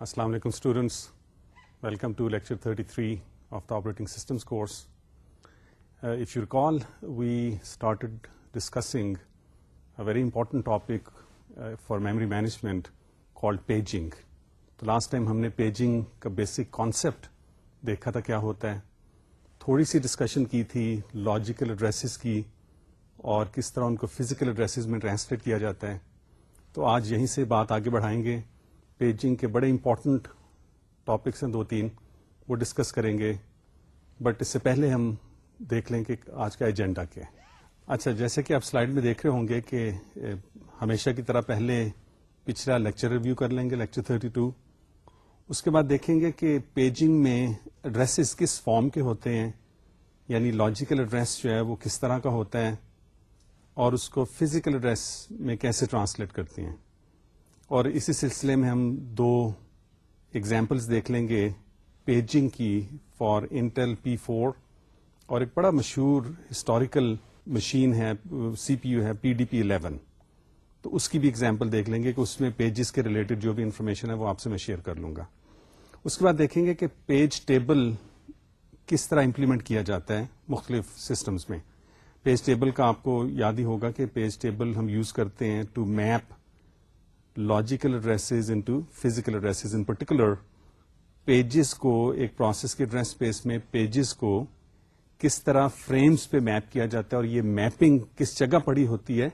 السلام علیکم students welcome to lecture 33 three of the operating systems course if you recall we started discussing a very important topic for memory management called paging تو last time ہم نے paging کا basic concept دیکھا تھا کیا ہوتا ہے تھوڑی سی ڈسکشن کی تھی لاجیکل ایڈریسز کی اور کس طرح ان کو فزیکل ایڈریسز میں ٹرانسلیٹ کیا جاتا ہے تو آج یہیں سے بات آگے بڑھائیں گے پیجنگ کے بڑے امپورٹنٹ ٹاپکس ہیں دو تین، وہ ڈسکس کریں گے۔ بٹ اس سے پہلے ہم دیکھ لیں کہ آج کا ایجنڈا کیا ہے۔ اچھا جیسے کہ آپ سلائڈ میں دیکھ رہے ہوں گے کہ ہمیشہ کی طرح پہلے پچھلا لیکچر ریویو کر لیں گے لیکچر 32 اس کے بعد دیکھیں گے کہ پیجنگ میں ایڈریسز کس فارم کے ہوتے ہیں یعنی لاجیکل ایڈریس جو ہے وہ کس طرح کا ہوتا ہے اور اس کو فزیکل ایڈریس میں کیسے ٹرانسلیٹ کرتے ہیں۔ اور اسی سلسلے میں ہم دو ایگزامپلس دیکھ لیں گے پیجنگ کی فار انٹل پی فور اور ایک بڑا مشہور ہسٹوریکل مشین ہے سی پی یو ہے پی ڈی پی الیون تو اس کی بھی ایگزامپل دیکھ لیں گے کہ اس میں پیجز کے ریلیٹڈ جو بھی انفارمیشن ہے وہ آپ سے میں شیئر کر لوں گا۔ اس کے بعد دیکھیں گے کہ پیج ٹیبل کس طرح امپلیمنٹ کیا جاتا ہے مختلف سسٹمز میں۔ پیج ٹیبل کا آپ کو یاد ہی ہوگا کہ پیج ٹیبل ہم یوز کرتے ہیں to map logical addresses into physical addresses in particular pages کو، ایک پروسیس کے ایڈریس اسپیس میں پیجز کو کس طرح فریمز پہ میپ کیا جاتا ہے اور یہ میپنگ کس جگہ پڑی ہوتی ہے،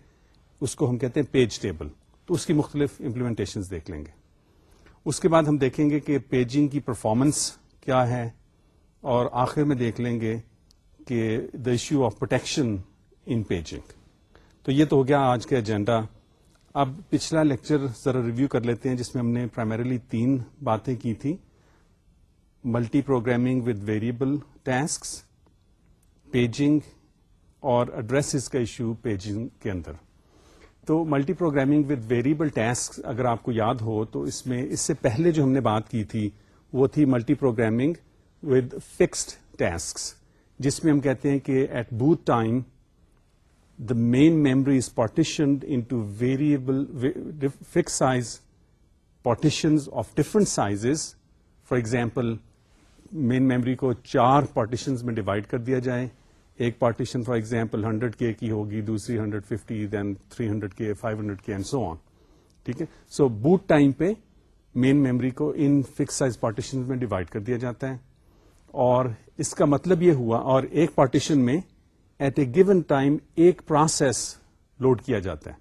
اس کو ہم کہتے ہیں پیج ٹیبل تو اس کی مختلف امپلیمنٹیشن دیکھ لیں گے۔ اس کے بعد ہم دیکھیں گے کہ پیجنگ کی پرفارمنس کیا ہے اور آخر میں دیکھ لیں گے کہ the issue of protection in paging تو یہ تو ہو گیا آج کا ایجنڈا اب پچھلا لیکچر ذرا ریویو کر لیتے ہیں جس میں ہم نے پرائمریلی تین باتیں کی تھی multiprogramming with variable task paging اور ایڈریس کا ایشو پیجنگ کے اندر۔ تو multiprogramming with variable task اگر آپ کو یاد ہو تو اس میں اس سے پہلے جو ہم نے بات کی تھی وہ تھی multiprogramming with fixed task جس میں ہم کہتے ہیں کہ at boot time the main memory is partitioned into variable fix size partitions of different sizes for example main memory کو چار پارٹیشنز میں ڈیوائڈ کر دیا جائے ایک پارٹیشن فار ایگزامپل ہنڈریڈ کے کی ہوگی دوسری hundred fifty then three hundred K five hundred K and so on ٹھیک ہے سو بوٹ ٹائم پہ مین میموری کو ان فکس سائز پارٹیشن میں ڈیوائڈ کر دیا جاتا ہے اور اس کا مطلب یہ ہوا اور ایک پارٹیشن میں ایٹ اے گیون ٹائم ایک پروسیس لوڈ کیا جاتا ہے۔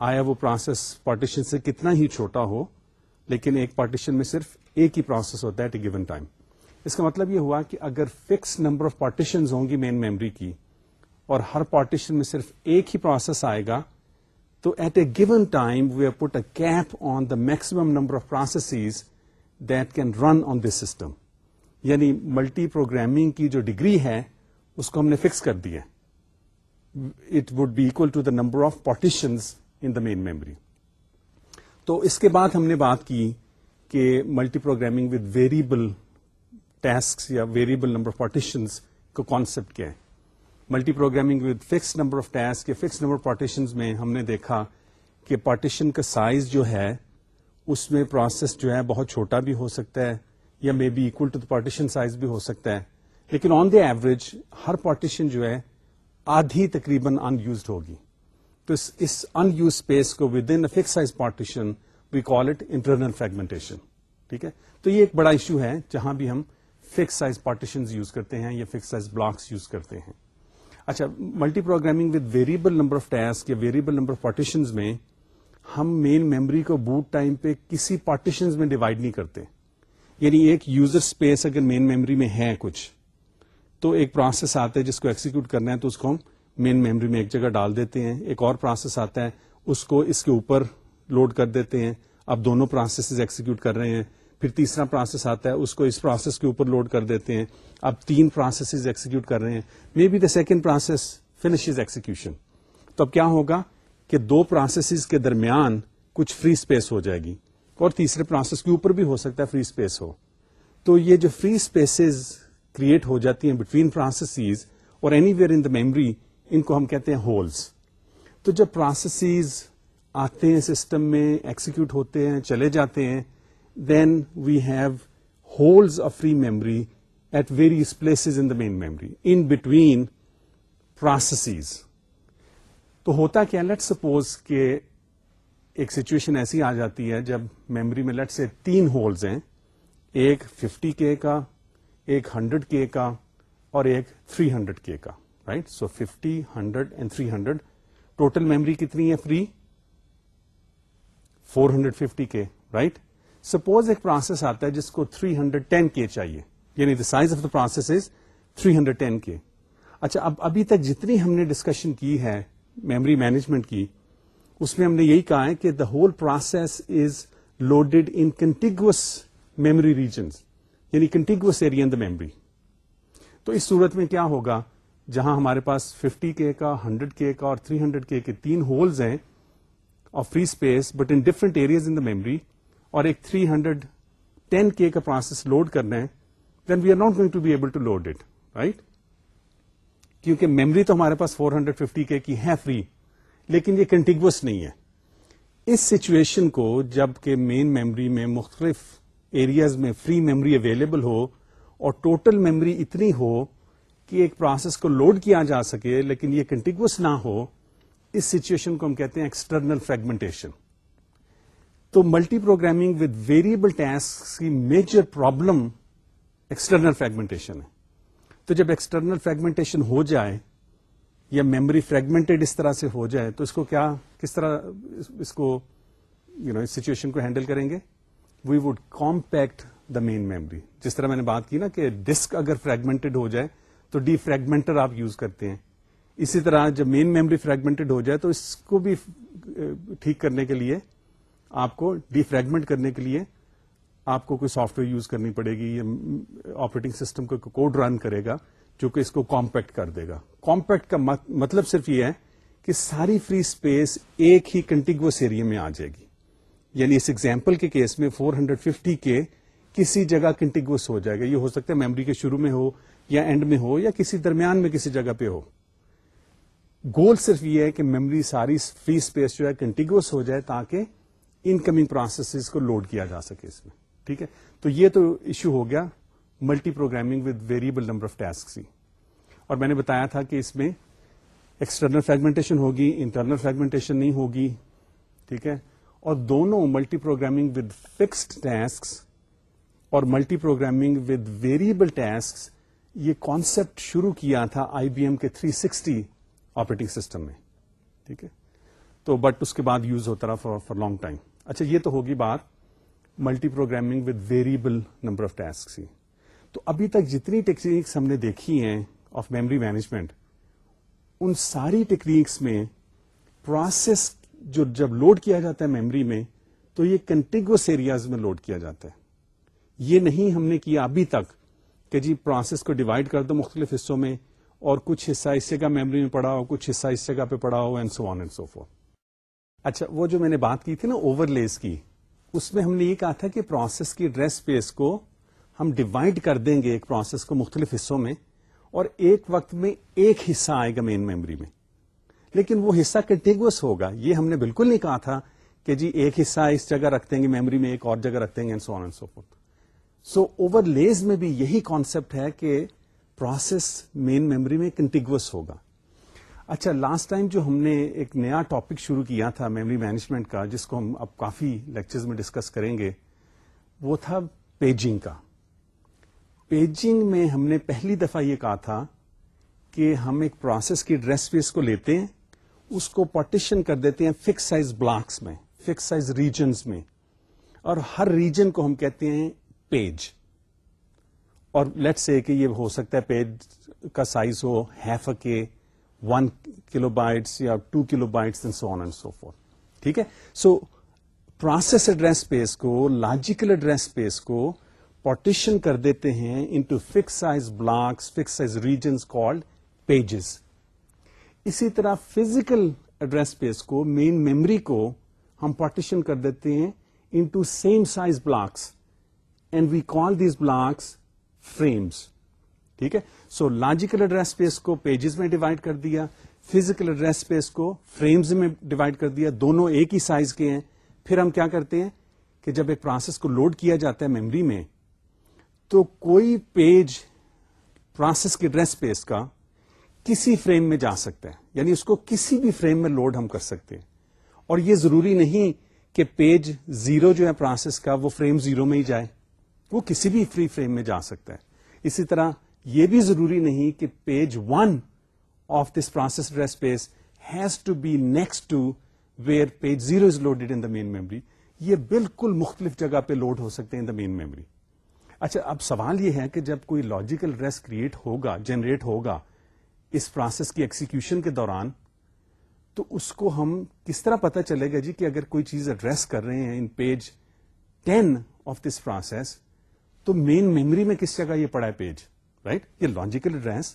آیا وہ پروسیس پارٹیشن سے کتنا ہی چھوٹا ہو، لیکن ایک پارٹیشن میں صرف ایک ہی پروسیس ہوتا ہے ایٹ اے گیون ٹائم۔ اس کا مطلب یہ ہوا کہ اگر فکس نمبر آف پارٹیشن ہوں گی مین میموری کی، اور ہر پارٹیشن میں صرف ایک ہی پروسیس آئے گا، تو at a given time we are put a cap on the maximum number of processes that can run on this system. یعنی ملٹی پروگرامنگ کی جو ڈگری ہے اس کو ہم نے فکس کر دیا it would be equal to the number of partitions in the main memory تو اس کے بعد ہم نے بات کی کہ multiprogramming with variable task یا ویریبل نمبر آف پارٹیشنز کا کانسیپٹ کیا ہے۔ Multiprogramming with fix number of task یا فکس نمبر پارٹیشنز میں ہم نے دیکھا کہ پارٹیشن کا سائز جو ہے، اس میں پروسیس جو ہے بہت چھوٹا بھی ہو سکتا ہے یا may be equal to the partition size بھی ہو سکتا ہے۔ لیکن آن دی ایوریج ہر پارٹیشن جو ہے آدھی تقریباً ان یوزڈ ہوگی۔ تو اس ان یوز اسپیس کو within fix size partition we call it internal fragmentation ٹھیک ہے؟ تو یہ ایک بڑا ایشو ہے جہاں بھی ہم فکس سائز پارٹیشن یوز کرتے ہیں یا فکس سائز بلاکس یوز کرتے ہیں۔ اچھا multiprogramming with variable number of task یا ویریبل نمبر آف پارٹیشن میں ہم مین میموری کو بوٹ ٹائم پہ کسی پارٹیشن میں ڈیوائڈ نہیں کرتے۔ یعنی ایک یوزر اسپیس اگر مین میموری میں ہے کچھ تو ایک پروسیس آتا ہے جس کو ایکسیکیوٹ کرنا ہے تو اس کو ہم مین میموری میں ایک جگہ ڈال دیتے ہیں۔ ایک اور پروسیس آتا ہے، اس کو اس کے اوپر لوڈ کر دیتے ہیں۔ اب دونوں پروسیس ایکسیکیوٹ کر رہے ہیں۔ پھر تیسرا پروسیس آتا ہے، اس کو اس پروسیس کے اوپر لوڈ کر دیتے ہیں۔ اب تین پروسیس ایکسیکیوٹ کر رہے ہیں۔ May be the second process finish its execution تو اب کیا ہوگا کہ دو پروسیسز کے درمیان کچھ فری اسپیس ہو جائے گی۔ اور تیسرے پروسیس کے اوپر بھی ہو سکتا ہے فری اسپیس ہو۔ تو یہ جو فری اسپیسز کریٹ ہو جاتی ہیں بٹوین پروسیسز اور anywhere in the memory ان کو ہم کہتے ہیں ہولس تو جب پروسیسز آتے ہیں سسٹم میں ایکسیکیوٹ ہوتے ہیں چلے جاتے ہیں then we have holes of free memory at various places in the main memory, in between processes. تو ہوتا کیا لیٹ سپوز کہ ایک سچویشن ایسی آ جاتی ہے جب میموری میں لیٹ سے تین ہولز ہیں ایک ففٹی کے کا ایک ہنڈریڈ کے کا اور ایک تھری ہنڈریڈ کے کا right so fifty hundred and three hundred total memory کتنی ہے free four hundred fifty K right suppose ایک پروسیس آتا ہے جس کو تھری ہنڈریڈ ٹین کے چاہیے. یعنی the size of the process is three hundred ten K. اچھا اب ابھی تک جتنی ہم نے ڈسکشن کی ہے میموری مینجمنٹ کی، اس میں ہم نے یہی کہا ہے کہ the whole process is loaded in contiguous memory regions یعنی contiguous area in the memory تو اس صورت میں کیا ہوگا؟ جہاں ہمارے پاس 50 کے کا 100 کے کا اور 300 کے کے تین ہولز ہیں of free space but in different areas in the memory اور ایک 310 کے کا پروسیس لوڈ کرنا ہے then we are not going to be able to load it right کیونکہ میموری تو ہمارے پاس 450 کے کی ہے فری لیکن یہ کنٹینگوس نہیں ہے۔ اس سچویشن کو جبکہ مین میموری میں مختلف ایریاز میں فری میموری اویلیبل ہو اور ٹوٹل میموری اتنی ہو کہ ایک پروسیس کو لوڈ کیا جا سکے لیکن یہ کنٹینگوس نہ ہو، اس سچویشن کو ہم کہتے ہیں ایکسٹرنل فریگمنٹیشن تو multiprogramming with variable task کی میجر پرابلم ایکسٹرنل فریگمنٹیشن ہے۔ تو جب ایکسٹرنل فریگمنٹیشن ہو جائے یا میموری فریگمنٹڈ اس طرح سے ہو جائے تو اس کو کیا، کس طرح اس کو یو نو اس سچویشن کو ہینڈل کریں گے؟ We would compact the main memory جس طرح میں نے بات کی نا کہ ڈسک اگر فریگمنٹڈ ہو جائے تو ڈی فریگمنٹر آپ یوز کرتے ہیں۔ اسی طرح جب مین میموری فریگمنٹڈ ہو جائے تو اس کو بھی ٹھیک کرنے کے لیے آپ کو ڈی فریگمنٹ کرنے کے لیے آپ کو کوئی سافٹ ویئر یوز کرنی پڑے گی یا آپریٹنگ سسٹم کو کوڈ رن کرے گا جو کہ اس کو کمپیکٹ کر دے گا۔ کمپیکٹ کا مطلب صرف یہ ہے کہ ساری فری اسپیس ایک ہی کنٹینگوس ایریا میں آ جائے گی۔ یعنی اس ایگزامپل کے کیس میں 450 کے کسی جگہ کنٹینگوس ہو جائے گا۔ یہ ہو سکتا ہے میموری کے شروع میں ہو یا اینڈ میں ہو یا کسی درمیان میں کسی جگہ پہ ہو۔ گول صرف یہ ہے کہ میموری ساری فری اسپیس جو ہے کنٹینگوس ہو جائے تاکہ انکمنگ پروسیس کو لوڈ کیا جا سکے اس میں۔ ٹھیک ہے؟ تو یہ تو ایشو ہو گیا multiprogramming with variable number of task اور میں نے بتایا تھا کہ اس میں ایکسٹرنل فریگمنٹیشن ہوگی انٹرنل فریگمنٹیشن نہیں ہوگی۔ ٹھیک ہے؟ اور دونوں multiprogramming with fixed task اور multiprogramming with variable task یہ کانسپٹ شروع کیا تھا آئی بی ایم کے 360 آپریٹنگ سسٹم میں، ٹھیک ہے؟ تو بٹ اس کے بعد یوز ہوتا رہا فار لانگ ٹائم اچھا یہ تو ہوگی بات multiprogramming with variable number of task تو ابھی تک جتنی ٹیکنیکس ہم نے دیکھی ہیں آف میموری مینجمنٹ ان ساری ٹیکنیکس میں پروسیس جو جب لوڈ کیا جاتا ہے میموری میں، تو یہ کنٹینگوس ایریاز میں لوڈ کیا جاتا ہے۔ یہ نہیں ہم نے کیا ابھی تک کہ جی پروسیس کو ڈیوائڈ کر دو مختلف حصوں میں اور کچھ حصہ اس جگہ میموری میں پڑا ہو، کچھ حصہ اس جگہ پہ پڑا ہو and so on and so forth اچھا وہ جو میں نے بات کی تھی نا اوور لیز کی، اس میں ہم نے یہ کہا تھا کہ پروسیس کی ڈریس اسپیس کو ہم ڈیوائڈ کر دیں گے ایک پروسیس کو مختلف حصوں میں اور ایک وقت میں ایک حصہ آئے گا مین میموری میں۔ لیکن وہ حصہ کنٹینگوس ہوگا۔ یہ ہم نے بالکل نہیں کہا تھا کہ جی ایک حصہ اس جگہ رکھ دیں گے میموری میں ایک اور جگہ رکھ دیں گے سو سو سو اوور لیز میں بھی یہی کانسیپٹ ہے کہ پروسیس مین میموری میں کنٹینگوس ہوگا۔ اچھا لاسٹ ٹائم جو ہم نے ایک نیا ٹاپک شروع کیا تھا میموری مینجمنٹ کا، جس کو ہم اب کافی لیکچرز میں ڈسکس کریں گے، وہ تھا پیجنگ کا۔ پیجنگ میں ہم نے پہلی دفعہ یہ کہا تھا کہ ہم ایک پروسیس کی ڈریس پیس کو لیتے ہیں۔ اس کو پارٹیشن کر دیتے ہیں فکس سائز بلاکس میں فکس سائز ریجنز میں. اور ہر ریجن کو ہم کہتے ہیں پیج اور لیٹ سے کہ یہ ہو سکتا ہے پیج کا سائز ہو half K one kilobytes یا two kilobytes so on and so forth ٹھیک ہے؟ سو پروسیس ایڈریس اسپیس کو لاجیکل ایڈریس اسپیس کو پارٹیشن کر دیتے ہیں into fix size blocks fix size regions called pages اسی طرح فزیکل ایڈریس اسپیس کو مین میموری کو ہم پارٹیشن کر دیتے ہیں into same size blocks and we call these blocks frames ٹھیک ہے؟ سو لاجیکل ایڈریس اسپیس کو پیجز میں ڈیوائڈ کر دیا فزیکل ایڈریس اسپیس کو فریمز میں ڈیوائڈ کر دیا، دونوں ایک ہی سائز کے ہیں. پھر ہم کیا کرتے ہیں کہ جب ایک پروسیس کو لوڈ کیا جاتا ہے میموری میں، تو کوئی پیج پروسیس کے ڈریس پیس کا کسی فریم میں جا سکتا ہے یعنی اس کو کسی بھی فریم میں لوڈ ہم کر سکتے ہیں۔ اور یہ ضروری نہیں کہ پیج زیرو جو ہے پروسیس کا وہ فریم زیرو میں ہی جائے۔ وہ کسی بھی فری فریم میں جا سکتا ہے۔ اسی طرح یہ بھی ضروری نہیں کہ page one of this process address space has to be next to where page zero is loaded in the main memory. یہ بالکل مختلف جگہ پہ لوڈ ہو سکتے ہیں ان دا مین میموری۔ اچھا اب سوال یہ ہے کہ جب کوئی لاجیکل ریس کریٹ ہوگا، جنریٹ ہوگا اس پروسیس کی ایکسیکیوشن کے دوران، تو اس کو ہم کس طرح پتا چلے گا جی کہ اگر کوئی چیز ایڈریس کر رہے ہیں in page ten of this process تو مین میموری میں کس جگہ یہ پڑا ہے پیج رائٹ یہ لاجیکل ایڈریس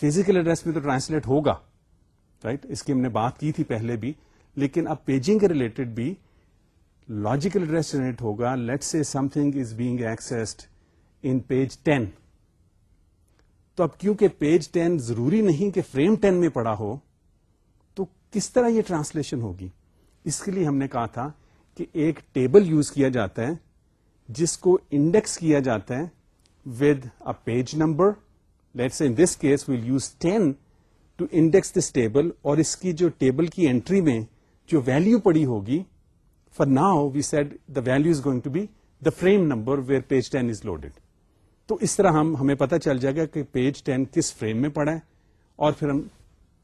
فزیکل ایڈریس میں تو ٹرانسلیٹ ہوگا۔ رائٹ اس کی ہم نے بات کی تھی پہلے بھی، لیکن اب پیجنگ کے ریلیٹڈ بھی لاجیکل ایڈریس جنریٹ ہوگا۔ Let say something is being accessed in page ten تو اب کیونکہ پیج ٹین ضروری نہیں کہ فریم ٹین میں پڑا ہو، تو کس طرح یہ ٹرانسلیشن ہوگی؟ اس کے لیے ہم نے کہا تھا کہ ایک ٹیبل یوز کیا جاتا ہے، جس کو انڈیکس کیا جاتا ہے with a page number let say in this case we'll use ten to index this table اور اس کی جو ٹیبل کی اینٹری میں جو ویلو پڑی ہوگی for now we said the value is going to be the frame number where page ten is loaded تو اس طرح ہم ہمیں پتا چل جائے گا کہ پیج ٹین کس فریم میں پڑا ہے اور پھر ہم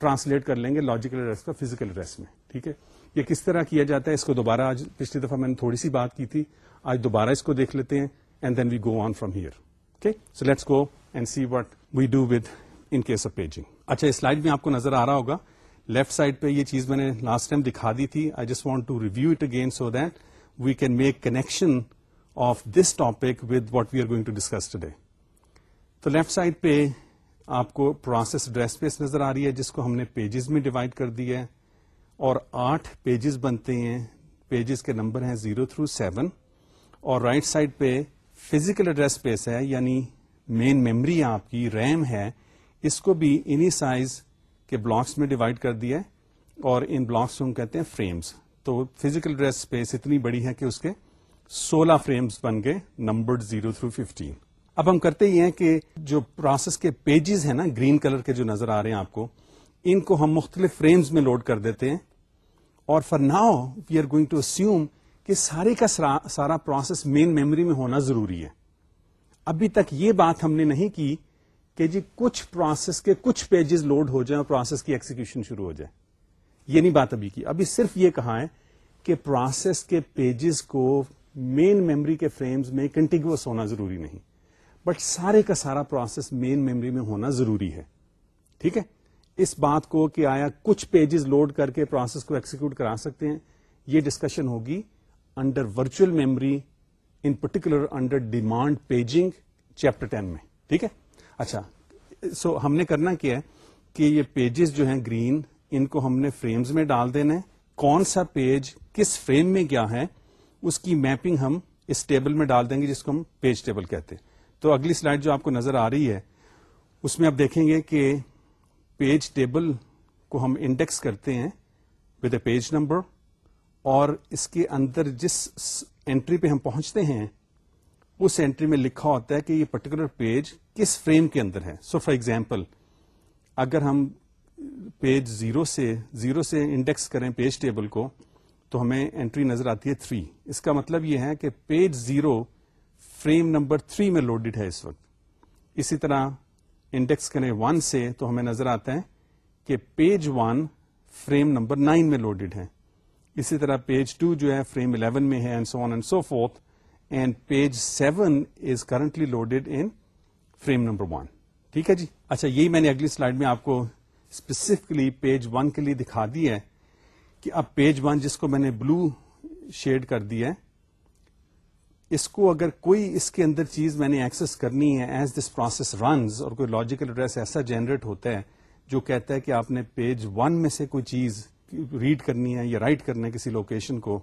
ٹرانسلیٹ کر لیں گے لاجیکل ایڈریس کا فزیکل ایڈریس میں، ٹھیک ہے؟ یہ کس طرح کیا جاتا ہے؟ اس کو دوبارہ آج پچھلی دفعہ میں نے تھوڑی سی بات کی تھی، آج دوبارہ اس کو دیکھ لیتے ہیں and then we go on from here so let's go and see what we do with in case of paging اچھا اس سلائڈ میں آپ کو نظر آ رہا ہوگا لیفٹ سائڈ پہ یہ چیز میں نے لاسٹ ٹائم دکھا دی تھی I just want to review it again so that we can make connection of this topic with what we are going to discuss today تو لیفٹ سائڈ پہ آپ کو پروسیس ڈریس پیس نظر آ رہی ہے، جس کو ہم نے پیجز میں ڈیوائڈ کر دی ہے اور آٹھ پیجز بنتے ہیں۔ پیجز کے نمبر ہیں زیرو تھرو سیون اور رائٹ right سائڈ پہ فزیکل ایڈریس پیس ہے یعنی مین میمری آپ کی ریم ہے۔ اس کو بھی انہی سائز کے بلاکس میں ڈیوائڈ کر دیا ہے اور ان بلاکس کو ہم کہتے ہیں فریمز تو فزیکل ایڈریس اسپیس اتنی بڑی ہے کہ اس کے سولہ فریمز بن گئے، نمبر زیرو تھرو ففٹین۔ اب ہم کرتے ہی ہیں کہ جو پروسیس کے پیجز ہیں نا، گرین کلر کے جو نظر آ رہے ہیں آپ کو، ان کو ہم مختلف فریمز میں لوڈ کر دیتے ہیں۔ اور for now we are going to assume کہ سارے کا سارا پروسیس مین میموری میں ہونا ضروری ہے۔ ابھی تک یہ بات ہم نے نہیں کی کہ جی کچھ پروسیس کے کچھ پیجز لوڈ ہو جائیں اور پروسیس کی ایکسیکیوشن شروع ہو جائے۔ یہ نہیں بات ابھی کی۔ ابھی صرف یہ کہا ہے کہ پروسیس کے پیجز کو مین میموری کے فریمز میں کنٹینیوس ہونا ضروری نہیں۔ بٹ سارے کا سارا پروسیس مین میموری میں ہونا ضروری ہے۔ ٹھیک ہے؟ اس بات کو کہ آیا کچھ پیجز لوڈ کر کے پروسیس کو ایکسیکیوٹ کرا سکتے ہیں یہ ڈسکشن ہوگی under virtual memory in particular under demand paging chapter ten میں۔ ٹھیک ہے؟ اچھا سو so, ہم نے کرنا کیا ہے کہ یہ پیجز جو ہیں گرین ان کو ہم نے فریمز میں ڈال دینا ہے کون سا پیج کس فریم میں کیا ہے؟ اس کی میپنگ ہم اس ٹیبل میں ڈال دیں گے جس کو ہم پیج ٹیبل کہتے ہیں۔ تو اگلی سلائڈ جو آپ کو نظر آ رہی ہے، اس میں آپ دیکھیں گے کہ پیج ٹیبل کو ہم انڈیکس کرتے ہیں ود اے پیج نمبر اور اس کے اندر جس انٹری پہ ہم پہنچتے ہیں، اس اینٹری میں لکھا ہوتا ہے کہ یہ پرٹیکولر پیج کس فریم کے اندر ہے۔ سو فار ایگزامپل اگر ہم پیج زیرو سے زیرو سے انڈیکس کریں پیج ٹیبل کو تو ہمیں انٹری نظر آتی ہے تھری اس کا مطلب یہ ہے کہ page zero frame number three میں لوڈیڈ ہے اس وقت. اسی طرح انڈیکس کریں ون سے تو ہمیں نظر آتا ہے کہ page one frame number nine میں لوڈیڈ ہے. اسی طرح پیج ٹو جو ہے فریم الیون میں ہے and so on and so forth and page seven is currently loaded in frame number one ٹھیک ہے جی؟ اچھا یہی میں نے اگلی سلائڈ میں آپ کو اسپیسیفکلی پیج ون کے لیے دکھا دی ہے کہ اب پیج ون جس کو میں نے بلو شیڈ کر دیا ہے، اس کو اگر کوئی اس کے اندر چیز میں نے ایکسس کرنی ہے ایز دس پروسیس رنز اور کوئی لاجیکل ایڈریس ایسا جنریٹ ہوتا ہے جو کہتا ہے کہ آپ نے پیج ون میں سے کوئی چیز ریڈ کرنی ہے یا رائٹ کرنا ہے کسی لوکیشن کو،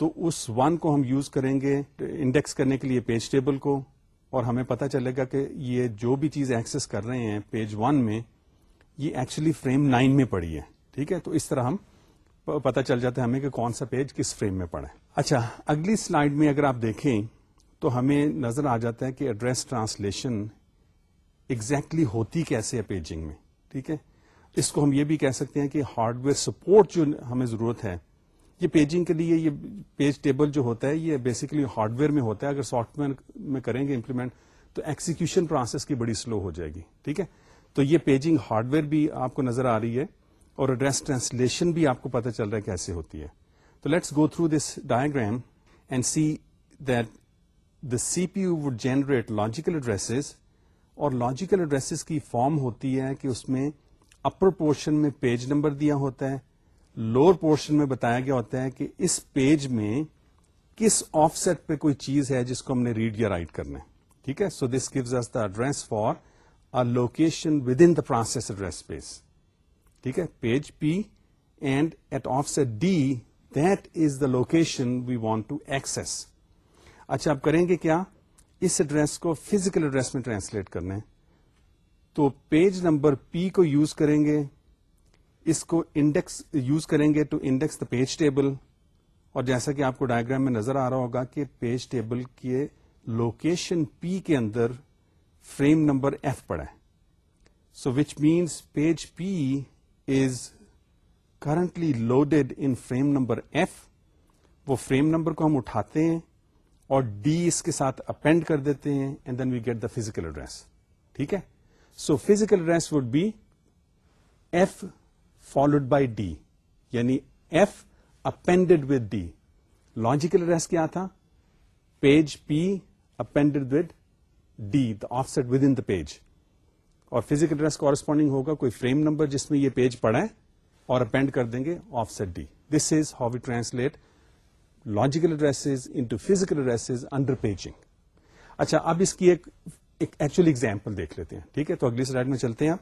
تو اس ون کو ہم یوز کریں گے انڈیکس کرنے کے لیے پیج ٹیبل کو اور ہمیں پتا چلے گا کہ یہ جو بھی چیز ایکسس کر رہے ہیں پیج ون میں، یہ ایکچولی فریم نائن میں پڑی ہے، ٹھیک ہے؟ تو اس طرح ہم پتا چل جاتا ہے ہمیں کہ کون سا پیج کس فریم میں پڑا اچھا اگلی سلائڈ میں اگر آپ دیکھیں تو ہمیں نظر آ جاتا ہے کہ ایڈریس ٹرانسلیشن ایگزیکٹلی ہوتی کیسے ہے پیجنگ میں، ٹھیک ہے؟ اس کو ہم یہ بھی کہہ سکتے ہیں کہ ہارڈ ویئر سپورٹ جو ہمیں ضرورت ہے، یہ پیجنگ کے لیے یہ پیج ٹیبل جو ہوتا ہے، یہ بیسیکلی ہارڈ ویئر میں ہوتا ہے۔ اگر سافٹ ویئر میں کریں گے امپلیمنٹ تو ایکسیکیوشن پروسیس کی بڑی سلو ہو جائے گی، ٹھیک ہے؟ تو یہ پیجنگ ہارڈ ویئر بھی آپ کو نظر آ رہی ہے۔ اور ایڈریس ٹرانسلیشن بھی آپ کو پتا چل رہا ہے کیسے ہوتی ہے۔ تو let's go through this diagram and see that the C P U would generate logical addresses اور لاجیکل ایڈریسز کی فارم ہوتی ہے کہ اس میں اپر پورشن میں پیج نمبر دیا ہوتا ہے لوور پورشن میں بتایا گیا ہوتا ہے کہ اس پیج میں کس آف سیٹ پہ کوئی چیز ہے جس کو ہم نے ریڈ یا رائٹ کرنا ہے۔ ٹھیک ہے؟ So this gives us the address for a location with in the process address space ٹھیک ہے؟ Page P and at offset D that is the location we want to access اچھا آپ کریں گے کیا؟ اس ایڈریس کو فزیکل ایڈریس میں ٹرانسلیٹ کرنا ہے۔ تو پیج نمبر پی کو یوز کریں گے۔ اس کو انڈیکس یوز کریں گے to index the page table اور جیسا کہ آپ کو ڈائگرام میں نظر آ رہا ہوگا کہ پیج ٹیبل کے لوکیشن پی کے اندر فریم نمبر ایف پڑا ہے۔ So which means page P is currently loaded in frame number F وہ فریم نمبر کو ہم اٹھاتے ہیں اور ڈی اس کے ساتھ اپینڈ کر دیتے ہیں and then we get the physical address ٹھیک ہے؟ سو physical address would be F followed by D یعنی F appended with D logical address کیا تھا؟ Page P appended with D the offset with in the page اور physical address corresponding ہوگا، کوئی frame number جس میں یہ پیج پڑا ہے اور اپینڈ کر دیں گے offset D this is how we translate logical address into physical address under paging اچھا اب اس کی ایک ایکچولی ایگزامپل دیکھ لیتے ہیں، ٹھیک ہے؟ تو اگلی سلائڈ میں چلتے ہیں۔ آپ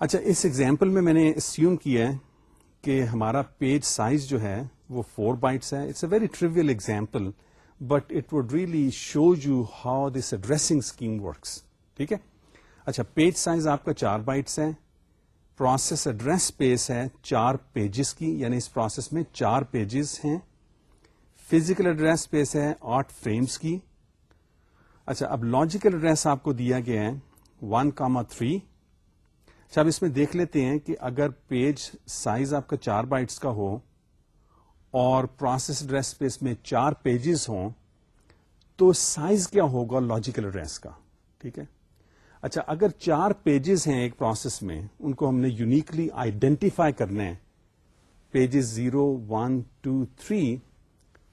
اچھا اس ایگزامپل میں میں نے اسیوم کیا ہے کہ ہمارا پیج سائز جو ہے وہ فور بائٹس ہے۔ It's a very trivial example but it would really show you how this addressing scheme works ٹھیک ہے؟ اچھا پیج سائز آپ کا چار بائٹس ہے پروسیس ایڈریس پیس ہے، چار پیجز کی یعنی اس پروسیس میں چار پیجز ہیں۔ فزیکل ایڈریس پیس ہے، آٹھ فریمز کی۔ اچھا اب لاجیکل ایڈریس آپ کو دیا گیا ہے ون کاما تھری اچھا اب اس میں دیکھ لیتے ہیں کہ اگر پیج سائز آپ کا چار بائٹس کا ہو اور پروسیس ایڈریس پیس میں چار پیجز ہوں، تو سائز کیا ہوگا لاجیکل ایڈریس کا؟ ٹھیک ہے؟ اچھا اگر چار پیجز ہیں ایک پروسیس میں، ان کو ہم نے یونیکلی آئیڈینٹیفائی کرنا ہے pages zero one two three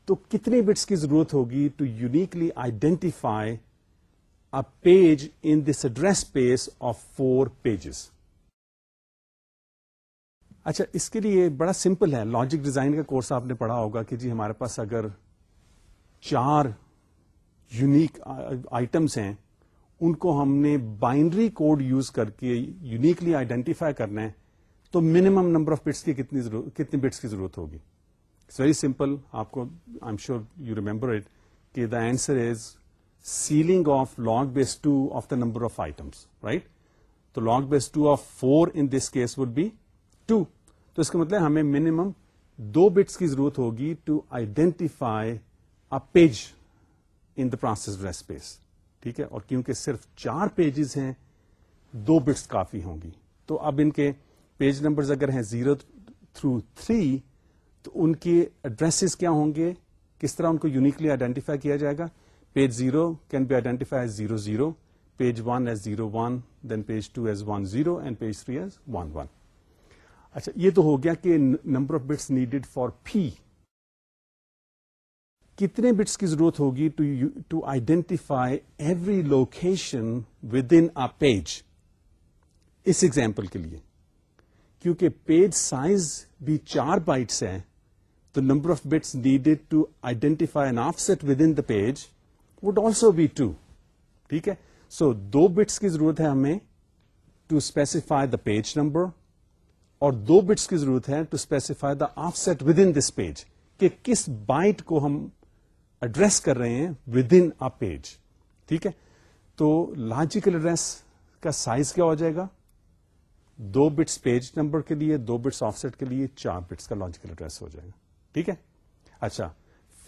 تو کتنے بٹس کی ضرورت ہوگی to uniquely identify a page in this address space of four pages اچھا اس کے لیے بڑا سمپل ہے. لاجک ڈیزائن کا کورس آپ نے پڑھا ہوگا کہ جی ہمارے پاس اگر چار یونیک آئٹمس ہیں ان کو ہم نے بائنڈری کوڈ یوز کر کے یونیکلی آئیڈینٹیفائی کرنا ہے، تو منیمم نمبر آف بٹس کی کتنی کتنی بٹس کی ضرورت ہوگی؟ اٹس ویری سمپل آپ کو I am sure you remember it کہ the answer is ceiling of log base two of the number of items right تو log base two of four in this case would be two تو اس کا مطلب ہمیں minimum دو bits کی ضرورت ہوگی to identify a page in the process address space ٹھیک ہے؟ اور کیونکہ صرف چار پیجز ہیں، دو بٹس کافی ہوں گی۔ تو اب ان کے پیج نمبر اگر ہیں زیرو تھرو تھری تو ان کے ایڈریسز کیا ہوں گے؟ کس طرح ان کو یونیکلی آئیڈینٹیفائی کیا جائے گا؟ Page zero can be identify as zero zero page one as zero one then page two as one zero and page three as one one اچھا یہ تو ہو گیا کہ number of bits needed for P کتنے bits کی ضرورت ہوگی to identify every location with in page us example کے لیے. کیونکہ پیج سائز بھی چار بائٹس ہے تو number of bits needed to identify an offset with in the page would also be two ٹھیک ہے؟ سو دو بٹس کی ضرورت ہے ہمیں to specify the page number اور دو بٹس کی ضرورت ہے to specify the offset with in this page کہ کس بائٹ کو ہم ایڈریس کر رہے ہیں ود ان پیج ٹھیک ہے؟ تو لاجیکل ایڈریس کا سائز کیا ہو جائے گا؟ دو بٹس پیج نمبر کے لیے، دو بٹس آف سیٹ کے لیے، چار بٹس کا لاجیکل ایڈریس ہو جائے گا. ٹھیک ہے؟ اچھا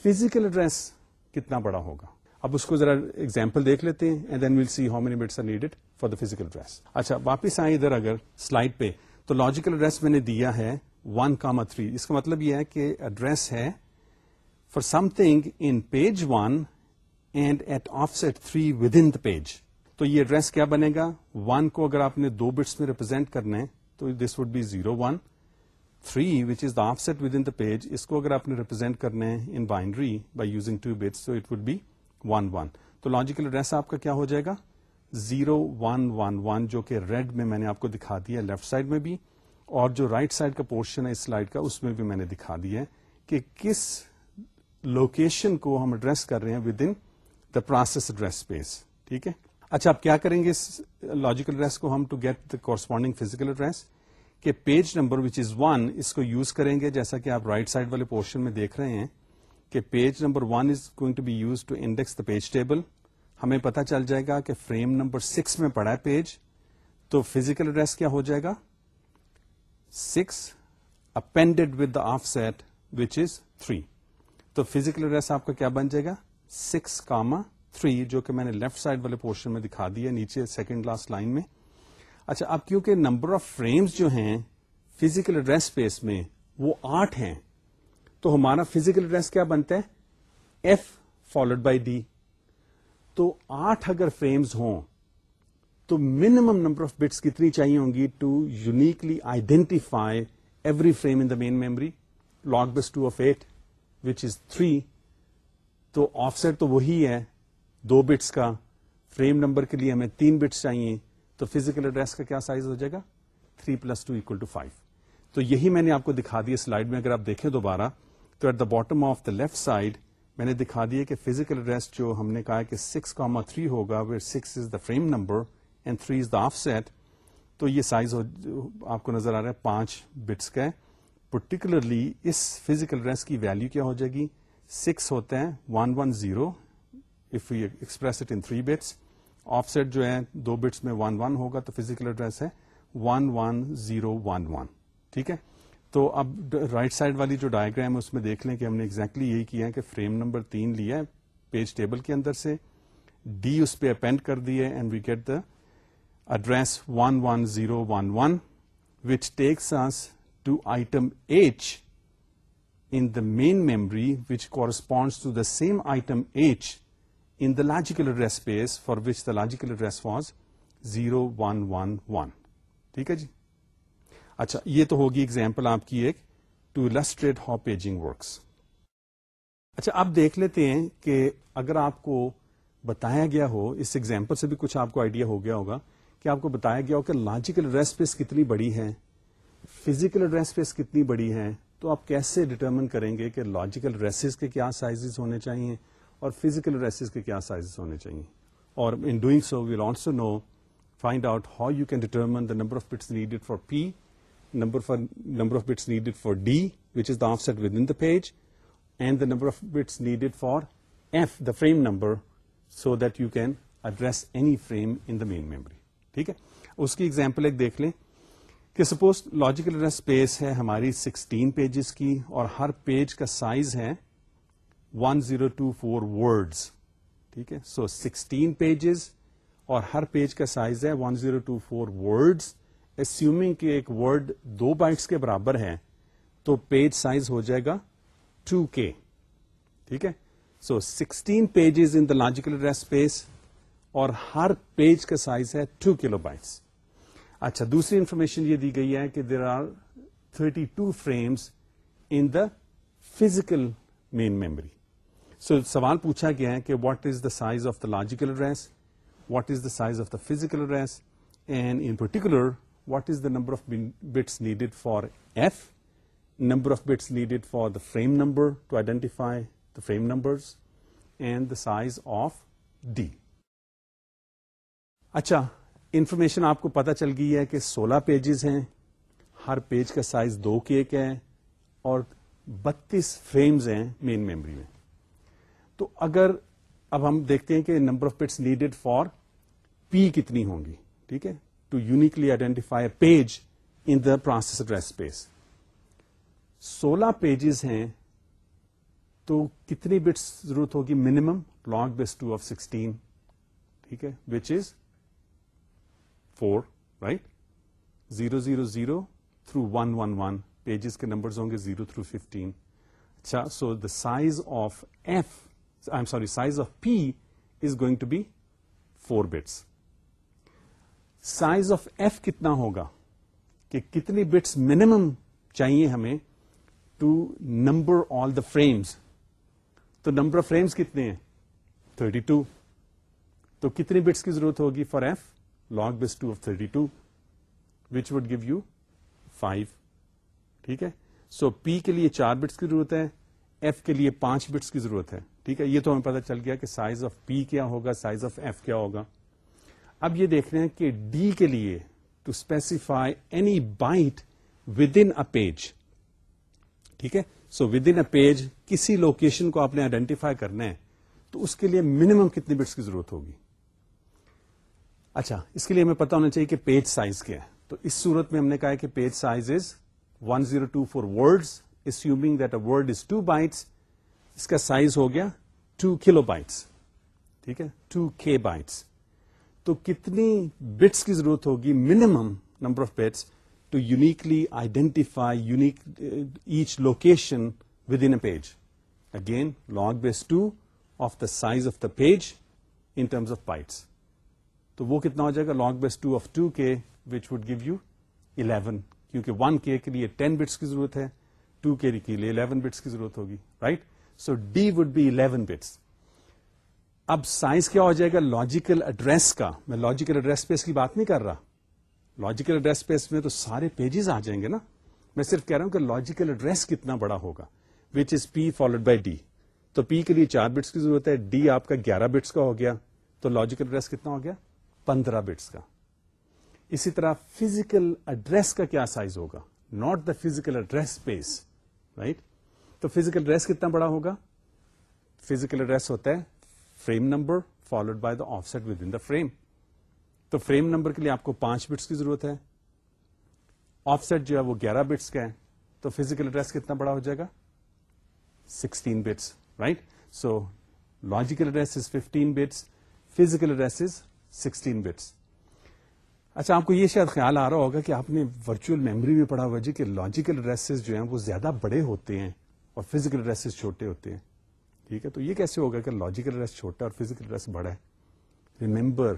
فزیکل ایڈریس کتنا بڑا ہوگا؟ اب اس کو ذرا ایگزامپل دیکھ لیتے ہیں and then we'll see how many bits are needed for the physical address اچھا واپس آئیں ادھر اگر سلائڈ پہ. تو لاجیکل ایڈریس میں نے دیا ہے ون کاما تھری اس کا مطلب یہ ہے کہ ایڈریس ہے for something in page one and at offset three with in the page تو یہ ایڈریس کیا بنے گا؟ ون کو اگر آپ نے دو بٹس میں ریپرزینٹ کرنا ہے تو this would be zero one three which is the offset with in the page اس کو اگر آپ نے ریپرزینٹ کرنا ہے in binary by using two bits تو it would be one one تو لاجیکل ایڈریس آپ کا کیا ہو جائے گا؟ زیرو ون ون ون جو کہ ریڈ میں میں نے آپ کو دکھا دیا لیفٹ سائڈ میں بھی، اور جو رائٹ right سائڈ کا پورشن ہے اس سلائڈ کا، اس میں بھی میں نے دکھا دیا ہے کہ کس لوکیشن کو ہم ایڈریس کر رہے ہیں with in the process address space ٹھیک ہے؟ اچھا آپ کیا کریں گے اس لاجیکل ایڈریس کو ہم to get the corresponding physical address کہ page number which is one اس کو یوز کریں گے، جیسا کہ آپ رائٹ right سائڈ والے پورشن میں دیکھ رہے ہیں کہ page number one is going to be use to index the page table ہمیں پتا چل جائے گا کہ فریم نمبر سکس میں پڑا ہے پیج تو فزیکل ایڈریس کیا ہو جائے گا؟ Six appended with the offset which is three تو فزیکل ایڈریس آپ کا کیا بن جائے گا؟ سکس کاما تھری جو کہ میں نے لیفٹ سائڈ والے پورشن میں دکھا دیا نیچے سیکنڈ لاسٹ لائن میں۔ اچھا اب کیونکہ نمبر آف فریمز جو ہیں فزیکل ایڈریس اسپیس میں وہ آٹھ ہیں، تو ہمارا فزیکل ایڈریس کیا بنتا ہے؟ ایف فالوڈ بائی ڈی تو آٹھ اگر فریمز ہوں، تو منیمم نمبر آف بٹس کتنی چاہیے ہوں گی؟ To uniquely identify every frame in the main memory log base two of eight which is three تو آف سیٹ تو وہی ہے، دو بٹس کا فریم نمبر کے لیے ہمیں تین بٹس چاہیے، تو فزیکل ایڈریس کا کیا سائز ہو جائے گا؟ Three plus two equal to five تو یہی میں نے آپ کو دکھا دیا سلائڈ میں، اگر آپ دیکھیں دوبارہ، تو at the bottom of the left side میں نے دکھا دیا کہ فزیکل ایڈریس جو ہم نے کہا کہ سکس کاما تھری ہوگا where six is the frame number and three is the offset تو یہ سائز آپ کو نظر آ رہا ہے، پانچ بٹس کا ہے۔ پرٹیکولرلی اس فزیکل ایڈریس کی ویلو کیا ہو جائے گی؟ سکس ہوتے ہیں، one one zero if you express it in three bits offset جو ہے دو بٹس میں ون ون ہوگا تو فزیکل ایڈریس ہے one one zero one one, ٹھیک ہے؟ تو اب رائٹ سائڈ والی جو ڈائگرام ہے، اس میں دیکھ لیں کہ ہم نے ایگزیکٹلی exactly یہی کیا ہے کہ فریم نمبر تین لیا ہے پیج ٹیبل کے اندر سے ڈی اس پہ اپینڈ کر دی ہے and we get the address one one zero one one which takes us to item H in the main memory which corresponds to the same item H in the logical address space for which the logical address was zero one one one ٹھیک ہے جی اچھا یہ تو ہوگی example آپ کی ایک to illustrate how paging works اچھا اب دیکھ لیتے ہیں کہ اگر آپ کو بتایا گیا ہو اس ایگزامپل سے بھی کچھ آپ کو آئیڈیا ہو گیا ہوگا کہ آپ کو بتایا گیا ہو کہ لاجیکل ایڈریس اسپیس کتنی بڑی ہے فزیکل ایڈریس اسپیس کتنی بڑی ہے تو آپ کیسے ڈٹرمن کریں گے کہ لاجیکل ریسز کے کیا سائز ہونے چاہیے اور فزیکل ریسز کے کیا سائز ہونے چاہیے اور in doing so we'll also know find out how you can determine the number of bits needed for P number for number of bits needed for D which is the offset within the page and the number of bits needed for F the frame number so that you can address any frame in the main memory ٹھیک ہے؟ اس کی example ایک دیکھ لیں۔ کہ suppose logical address space ہے ہماری sixteen pages کی اور ہر پیج کا سائز ہے one zero two four words ٹھیک ہے؟ سو سکسٹین پیجز اور ہر پیج کا سائز ہے one zero two four words assuming کہ ایک ورڈ دو بائٹس کے برابر ہے تو پیج سائز ہو جائے گا ٹو کے ٹھیک ہے؟ So sixteen pages in the logical address space اور ہر پیج کا سائز ہے ٹو کلو بائٹس اچھا دوسری انفارمیشن یہ دی گئی ہے کہ there are thirty two frames in the physical main memory so سوال پوچھا گیا ہے کہ what is the size of the logical address what is the size of the physical address and in particular what is the number of bits needed for F number of bits needed for the frame number to identify the frame number and the size of D اچھا information آپ کو پتا چل گئی ہے کہ سولہ pages ہیں، ہر پیج کا سائز دو کیک ہے اور بتیس فریمز ہیں مین میموری میں۔ تو اگر اب ہم دیکھتے ہیں کہ number of bits needed for P کتنی ہوں گی، ٹھیک ہے؟ To uniquely identify page in the process address space سولہ پیجز ہیں تو کتنی بٹس ضرورت ہوگی minimum log base two of sixteen ٹھیک ہے؟ Which is four right zero zero zero through one one one pages کے نمبرز ہوں گے زیرو تھرو ففٹین اچھا so the size of F I'm sorry size of P is going to be four bits size of F کتنا ہوگا کہ کتنی bits minimum چاہیے ہمیں to number all the frames تو نمبر آف فریمس کتنے ہیں تھرٹی ٹو تو کتنی بٹس کی ضرورت ہوگی for F log base two of thirty two which would give you five ٹھیک ہے؟ سو پی کے لیے چار بٹس کی ضرورت ہے ایف کے لیے پانچ بٹس کی ضرورت ہے۔ ٹھیک ہے؟ یہ تو ہمیں پتا چل گیا کہ سائز آف پی کیا ہوگا سائز آف ایف کیا ہوگا۔ اب یہ دیکھ رہے ہیں کہ ڈی کے لیے to specify any byte within page ٹھیک ہے؟ So within a page کسی لوکیشن کو آپ نے آئیڈینٹیفائی کرنا ہے، تو اس کے لیے منیمم کتنی بٹس کی ضرورت ہوگی؟ اچھا اس کے لیے ہمیں پتا ہونا چاہیے کہ پیج سائز کیا ہے۔ تو اس صورت میں ہم نے کہا کہ page size is one zero two four words assuming that a word is two bytes اس کا سائز ہو گیا ٹو کلو بائٹس ٹھیک ہے؟ ٹو کے بائٹس تو کتنی بٹس کی ضرورت ہوگی minimum number of bits to uniquely identify unique each location within a page again log base two of the size of the page in terms of bytes تو وہ کتنا ہو جائے گا؟ Log base two of two K which would give you eleven کیونکہ one K کے لیے ten bits کی ضرورت ہے ٹو کے کے لیے الیون بٹس کی ضرورت ہوگی right so D would be eleven bits اب سائز کیا ہو جائے گا؟ لاجیکل ایڈریس کا. میں لاجیکل ایڈریس اسپیس کی بات نہیں کر رہا. لاجیکل ایڈریس اسپیس میں تو سارے پیجز آ جائیں گے نا. میں صرف کہہ رہا ہوں کہ لاجیکل ایڈریس کتنا بڑا ہوگا which is P followed by D تو پی کے لیے چار بٹس کی ضرورت ہے ڈی آپ کا گیارہ بٹس کا ہو گیا، تو لاجیکل ایڈریس کتنا ہو گیا؟ پندرہ بٹس کا۔ اسی طرح فزیکل ایڈریس کا کیا سائز ہوگا؟ Not the physical address space right تو فزیکل ایڈریس کتنا بڑا ہوگا؟ فزیکل ایڈریس ہوتا ہے frame number followed by the offset within the frame تو فریم نمبر کے لیے آپ کو پانچ بٹس کی ضرورت ہے۔ آف سیٹ جو ہے وہ گیارہ بٹس کا ہے۔ تو فزیکل ایڈریس کتنا بڑا ہو جائے گا؟ Sixteen bits right so logical address is fifteen bits physical address is sixteen bits اچھا آپ کو یہ شاید خیال آ رہا ہوگا کہ آپ نے ورچوئل میموری بھی پڑھا ہوا جی کہ لاجیکل ایڈریسز جو ہیں وہ زیادہ بڑے ہوتے ہیں اور فزیکل ایڈریسز چھوٹے ہوتے ہیں۔ ٹھیک ہے، تو یہ کیسے ہوگا کہ لاجیکل ایڈریس چھوٹا اور فزیکل ایڈریس بڑا ہے؟ Remember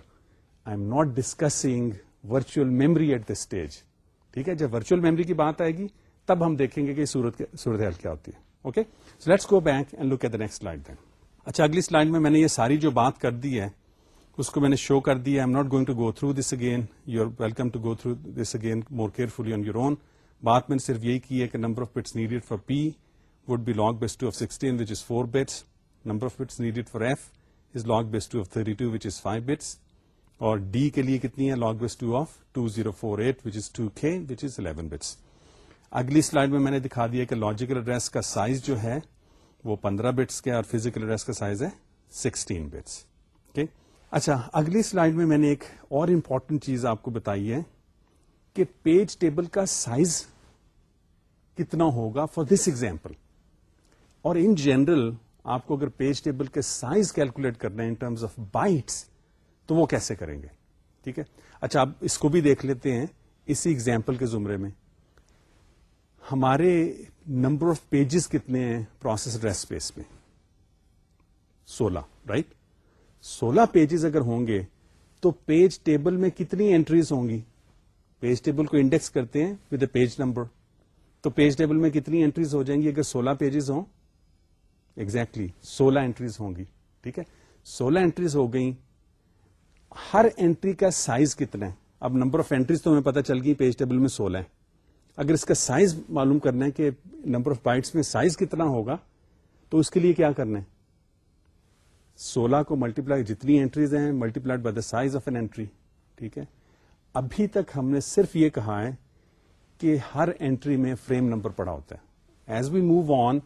I'm not discussing virtual memory at the stage ٹھیک ہے، جب ورچوئل میموری کی بات آئے گی، تب ہم دیکھیں گے کہ صورت صورت حال کیا ہوتی ہے۔ Okay so let's go back and look at the next slide then اچھا اگلی سلائڈ میں میں نے یہ ساری جو بات کر دی ہے اس کو میں نے شو کر دیا. Am not going to go through this again you are welcome to go through this again more carefully on your own بات میں نے صرف یہی کی ہے کہ number of bits needed for P would be log base two of sixteen which is four bits number of bits needed for F is log base two of thirty two which is five bits اور D کے لیے کتنی ہے? Log base two of two zero four eight which is two K which is eleven bits اگلی slide میں میں نے دکھا دیا کہ لاجیکل ایڈریس کا سائز جو ہے وہ پندرہ بٹس کے اور فزیکل ایڈریس کا سائز ہے سکسٹین بٹس ٹھیک اچھا اگلی سلائڈ میں میں نے ایک اور امپورٹنٹ چیز آپ کو بتائی ہے کہ پیج ٹیبل کا سائز کتنا ہوگا فار دس ایگزامپل اور ان جنرل آپ کو اگر پیج ٹیبل کے سائز کیلکولیٹ کرنا ہے ان ٹرمز آف بائٹس تو وہ کیسے کریں گے؟ ٹھیک ہے؟ اچھا آپ اس کو بھی دیکھ لیتے ہیں اسی ایگزامپل کے زمرے میں۔ ہمارے نمبر آف پیجز کتنے ہیں پروسیس ڈریس اسپیس میں؟ سولہ رائٹ سولہ پیجز اگر ہوں گے تو پیج ٹیبل میں کتنی اینٹریز ہوں گی؟ پیج ٹیبل کو انڈیکس کرتے ہیں ود اے پیج نمبر تو پیج ٹیبل میں کتنی اینٹریز ہو جائیں گی اگر سولہ پیجز ہوں؟ ایگزیکٹلی سولہ اینٹریز ہوں گی. ٹھیک ہے؟ سولہ اینٹریز ہو گئی ہر اینٹری کا سائز کتنا ہے؟ اب نمبر آف اینٹریز تو ہمیں پتا چل گئی پیج ٹیبل میں سولہ ہے. اگر اس کا سائز معلوم کرنا ہے کہ نمبر آف بائٹس میں سائز کتنا ہوگا، تو اس کے لیے کیا کرنا ہے؟ سولہ کو ملٹی پلائی جتنی اینٹریز ہیں multiplied by the size of an entry ٹھیک ہے؟ ابھی تک ہم نے صرف یہ کہا ہے کہ ہر اینٹری میں فریم نمبر پڑا ہوتا ہے۔ As we move on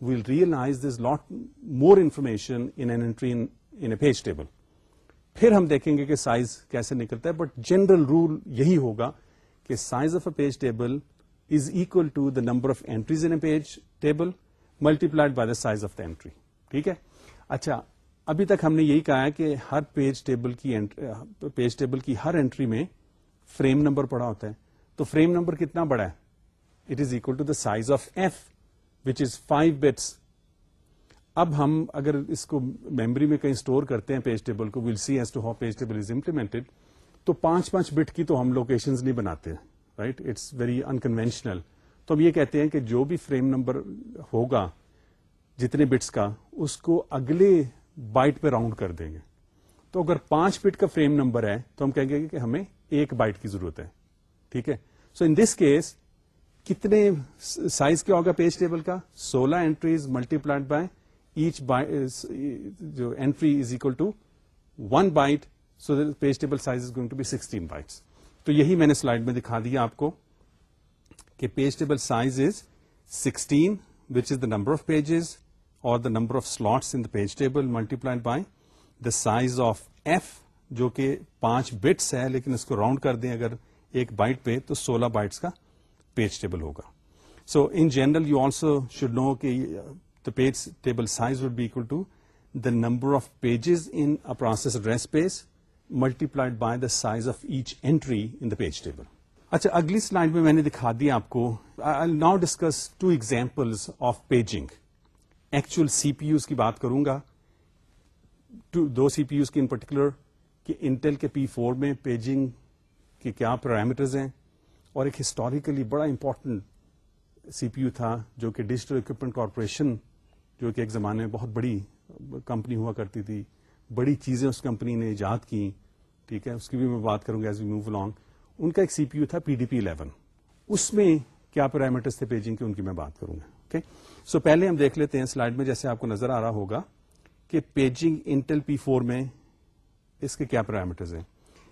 we'll realize this lot more information in an entry in a page table پھر ہم دیکھیں گے کہ سائز کیسے نکلتا ہے بٹ جنرل رول یہی ہوگا کہ size of a page table is equal to the number of entries in page table multiplied by the size of the entry ٹھیک ہے؟ اچھا ابھی تک ہم نے یہی کہا ہے کہ ہر پیج ٹیبل کی پیج ٹیبل کی ہر اینٹری میں فریم نمبر پڑا ہوتا ہے۔ تو فریم نمبر کتنا بڑا ہے؟ It is equal to the size of F which is five bits اب ہم اگر اس کو میموری میں کہیں اسٹور کرتے ہیں پیج ٹیبل کو will see as to how page table is implemented تو پانچ پانچ بٹ کی تو ہم لوکیشن نہیں بناتے رائٹ اٹس ویری انکنوینشنل تو ہم یہ کہتے ہیں کہ جو بھی فریم نمبر ہوگا، جتنے بٹس کا، اس کو اگلے بائٹ پہ راؤنڈ کر دیں گے۔ تو اگر پانچ بٹ کا فریم نمبر ہے، تو ہم کہیں گے کہ ہمیں ایک بائٹ کی ضرورت ہے۔ ٹھیک ہے؟ سو ان دس کیس کتنے سائز کیا ہوگا پیج ٹیبل کا؟ سولہ entries multiplied by each جو entry is equal to one byte so page table size is going to be sixteen bytes تو یہی میں نے سلائڈ میں دکھا دیا آپ کو کہ page table size is sixteen which is the number of pages اور the number of slots in the page table multiplied by the size of F جو کہ پانچ بٹس ہے، لیکن اس کو راؤنڈ کر دیں اگر ایک بائٹ پہ، تو سولہ بائٹس کا پیج ٹیبل ہوگا۔ So in general you also should know کہ the page table size would be equal to the number of pages in a process address space multiplied by the size of each entry in the اچھا اگلی slide میں میں نے دکھا دیا آپ کو۔ I now discuss two examples of paging actual CPUs کی بات کروں گا دو سی پی یوز کی ان پرٹیکولر کہ انٹل کے پی فور میں پیجنگ کے کیا پیرامیٹرز ہیں، اور ایک ہسٹوریکلی بڑا امپورٹنٹ سی پی یو تھا جو کہ ڈیجیٹل اکوپمنٹ کارپوریشن جو کہ ایک زمانے میں بہت بڑی کمپنی ہوا کرتی تھی، بڑی چیزیں اس کمپنی نے ایجاد کی، ٹھیک ہے؟ اس کی بھی میں بات کروں گا ایز وی موو لانگ ان کا ایک سی پی یو تھا پی ڈی پی الیون اس میں کیا پیرامیٹرس تھے پیجنگ کے، ان کی میں بات کروں گا۔ اوکے سو پہلے ہم دیکھ لیتے ہیں سلائڈ میں جیسے آپ کو نظر آ رہا ہوگا کہ پیجنگ انٹل پی فور میں اس کے کیا پیرامیٹرز ہیں۔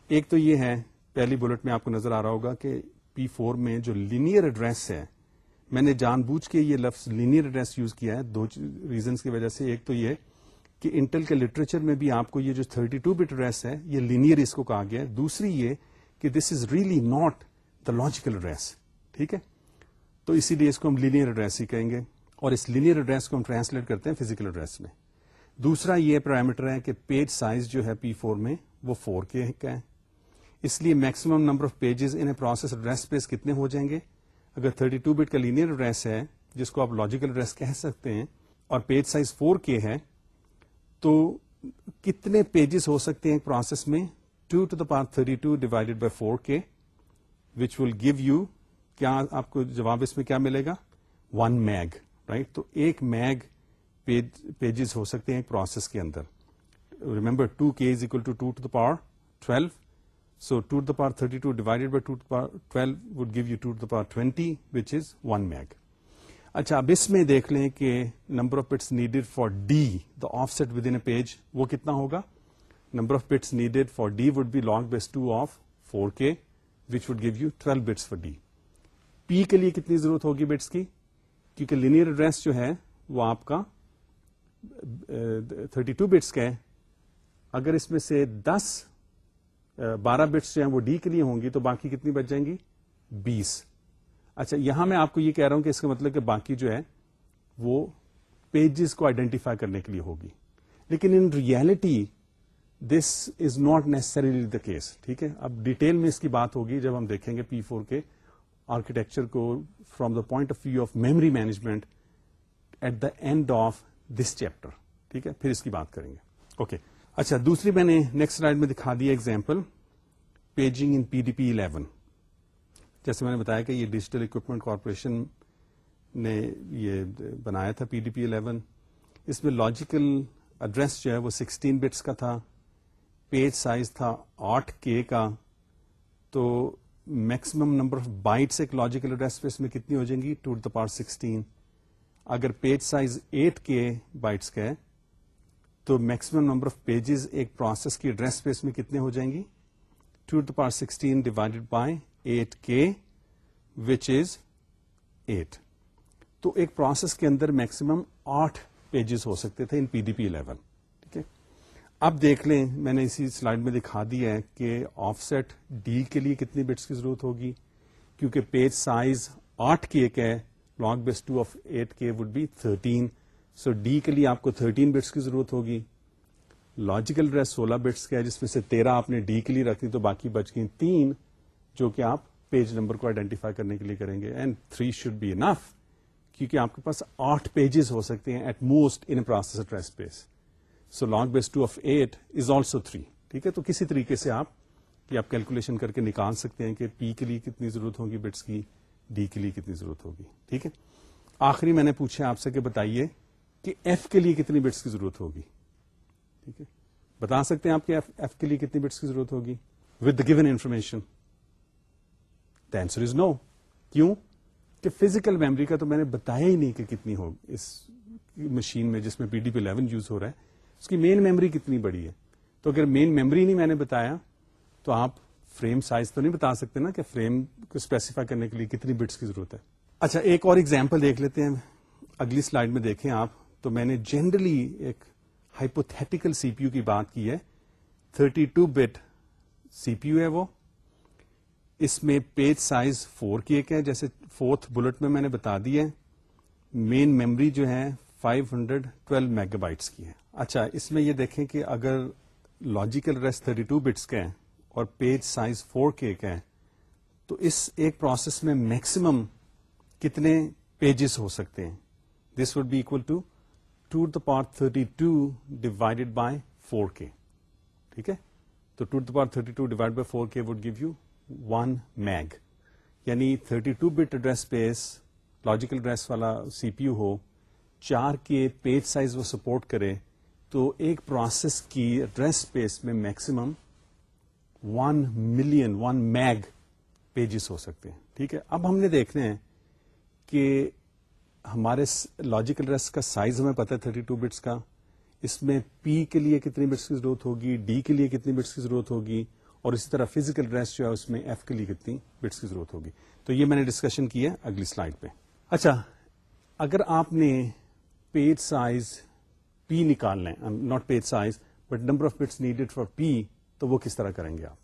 ایک تو یہ ہے، پہلی بلٹ میں آپ کو نظر آ رہا ہوگا کہ پی فور میں جو لینئر ایڈریس ہے، میں نے جان بوجھ کے یہ لفظ لینئر ایڈریس یوز کیا ہے، دو ریزنس کی وجہ سے۔ ایک تو یہ کہ انٹل کے لٹریچر میں بھی آپ کو یہ جو 32 ٹو بٹ ایڈریس ہے، یہ لینئر اس کو کہا گیا ہے۔ دوسری یہ کہ this is really not the logical address ٹھیک ہے؟ تو اسی لیے اس کو ہم لینئر ایڈریس ہی کہیں گے اور اس لینئر ایڈریس کو ہم ٹرانسلیٹ کرتے ہیں فزیکل ایڈریس میں۔ دوسرا یہ پیرامیٹر ہے کہ پیج سائز جو ہے پی فور میں وہ فور کے کا ہے اس لیے maximum number of pages in process address space کتنے ہو جائیں گے؟ اگر 32 ٹو بٹ کا لینئر ایڈریس ہے، جس کو آپ لاجیکل ایڈریس کہہ سکتے ہیں، اور پیج سائز 4 کے ہے، تو کتنے پیجز ہو سکتے ہیں پروسیس میں؟ 2 ٹو دا پار 32 to divided by four K which will give you کیا آپ کو جواب اس میں کیا ملے گا؟ ون میگ رائٹ تو ایک میگ پیجز ہو سکتے ہیں ایک پروسیس کے اندر. Remember two K is equal to two to the power twelve so two the power thirty two divided by two power twelve would give you two the power twenty which is one meg اچھا اب اس میں دیکھ لیں کہ number of bits needed for d the offset within page وہ کتنا ہوگا؟ Number of bits needed for d would be log base two of four K which would give you twelve bits for D P کے لیے کتنی ضرورت ہوگی bits کی؟ کیونکہ لینئر ایڈریس جو ہے وہ آپ کا تھرٹی ٹو بٹس کا ہے اگر اس میں سے دس بارہ بٹس جو ہیں وہ ڈی کے لیے ہوں گی تو باقی کتنی بچ جائیں گی؟ بیس۔ اچھا یہاں میں آپ کو یہ کہہ رہا ہوں کہ اس کا مطلب کہ باقی جو ہے وہ پیجز کو آئیڈینٹیفائی کرنے کے لیے ہوگی۔ لیکن in reality this is not necessarily the case ٹھیک ہے؟ اب ڈیٹیل میں اس کی بات ہوگی جب ہم دیکھیں گے پی فور کے۔ آرکیٹیکچر کو from the point of view of memory management at the end of this chapter ٹھیک ہے؟ پھر اس کی بات کریں گے۔ Okay okay. اچھا دوسری میں نے نیکسٹ سلائڈ میں دکھا دیا example paging in P D P eleven جیسے میں نے بتایا کہ یہ ڈیجیٹل اکوپمنٹ کارپوریشن نے یہ بنایا تھا پی ڈی پی الیون اس میں لاجیکل ایڈریس جو ہے وہ سکسٹین بٹس کا تھا پیج سائز تھا آٹھ کے کا۔ تو میکسیمم نمبر آف بائٹس ایک لاجیکل ایڈریس پہ اس میں کتنی ہو جائیں گی؟ ٹو دا پار سکسٹین اگر page size eight K bytes کا ہے، تو میکسیمم نمبر آف پیجز ایک پروسیس کی ایڈریس اسپیس میں کتنے ہو جائیں گی؟ Two the power sixteen divided by eight کے وچ از ایٹ تو ایک پروسیس کے اندر میکسیمم آٹھ پیجز ہو سکتے تھے ان پی ڈی پی الیون اب دیکھ لیں، میں نے اسی سلائڈ میں دکھا دیا ہے کہ آف سیٹ ڈی کے لیے کتنی بٹس کی ضرورت ہوگی، کیونکہ پیج سائز آٹھ کی ایک ہے، log base two of eight K would be thirteen. So d کے لیے آپ کو تھرٹین بٹس کی ضرورت ہوگی۔ لاجیکل ڈریس سولہ بٹس کا ہے، جس میں سے تیرہ آپ نے ڈی کے لیے رکھ دی، تو باقی بچ گئی تین، جو کہ آپ پیج نمبر کو آئیڈینٹیفائی کرنے کے لیے کریں گے۔ And three should be enough کیونکہ آپ کے پاس آٹھ پیجز ہو سکتے ہیں at most in process address space so log base two of eight is also three ٹھیک ہے تو کسی طریقے سے آپ یہ آپ کیلکولیشن کر کے نکال سکتے ہیں کہ پی کے لیے کتنی ضرورت ہوگی، بٹس کی، ڈی کے لیے کتنی ضرورت ہوگی، ٹھیک ہے؟ آخری میں نے پوچھا آپ سے کہ بتائیے کہ ایف کے لیے کتنی بٹس کی ضرورت ہوگی، ٹھیک ہے؟ بتا سکتے ہیں آپ کے ایف کے لیے کتنی بٹس کی ضرورت ہوگی؟ With the given information the answer is no کیوں؟ کہ فزیکل میموری کا تو میں نے بتایا ہی نہیں کہ کتنی ہوگی اس مشین میں جس میں P D P eleven use ہو رہا ہے اس کی مین میموری کتنی بڑی ہے؟ تو اگر مین میموری نہیں میں نے بتایا، تو آپ فریم سائز تو نہیں بتا سکتے نا کہ فریم کو اسپیسیفائی کرنے کے لیے کتنی بٹس کی ضرورت ہے۔ اچھا ایک اور ایگزامپل دیکھ لیتے ہیں۔ اگلی سلائڈ میں دیکھیں آپ۔ تو میں نے جنرلی ایک ہائپوتھیٹیکل سی پی یو کی بات کی ہے۔ 32 two bit C P U ہے وہ۔ اس میں پیج سائز فور کی ایک ہے۔ جیسے فورتھ بلٹ میں میں نے بتا دیا مین میموری جو ہے 512 ہنڈریڈ ٹویلو میگا بائٹس کی ہے اچھا اس میں یہ دیکھیں کہ اگر لاجیکل ریس 32 ٹو بٹس کا ہے اور پیج سائز فور کے ایک ہے تو اس ایک پروسیس میں میکسیمم کتنے پیجز ہو سکتے ہیں؟ This would be equal to two the power thirty two divided by four K ٹھیک ہے؟ تو two the power thirty two divide by four K would give you one meg یعنی thirty two bit address space logical address والا C P you ہو چار کے page size وہ support کرے تو ایک پروسیس کی ایڈریس اسپیس میں maximum one million, one meg pages ہو سکتے ہیں، ٹھیک ہے؟ اب ہم نے دیکھنا ہے کہ ہمارے لاجیکل ریس کا سائز ہمیں پتا ہے تھرٹی ٹو بٹس کا۔ اس میں پی کے لیے کتنی بٹس کی ضرورت ہوگی ڈی کے لیے کتنی بٹس کی ضرورت ہوگی، اور اسی طرح فزیکل ریس جو ہے اس میں ایف کے لیے کتنی بٹس کی ضرورت ہوگی۔ تو یہ میں نے ڈسکشن کی ہے اگلی سلائڈ پہ۔ اچھا اگر آپ نے پیج سائز پی نکالنا ہے not page size but number of bits needed for P تو وہ کس طرح کریں گے آپ؟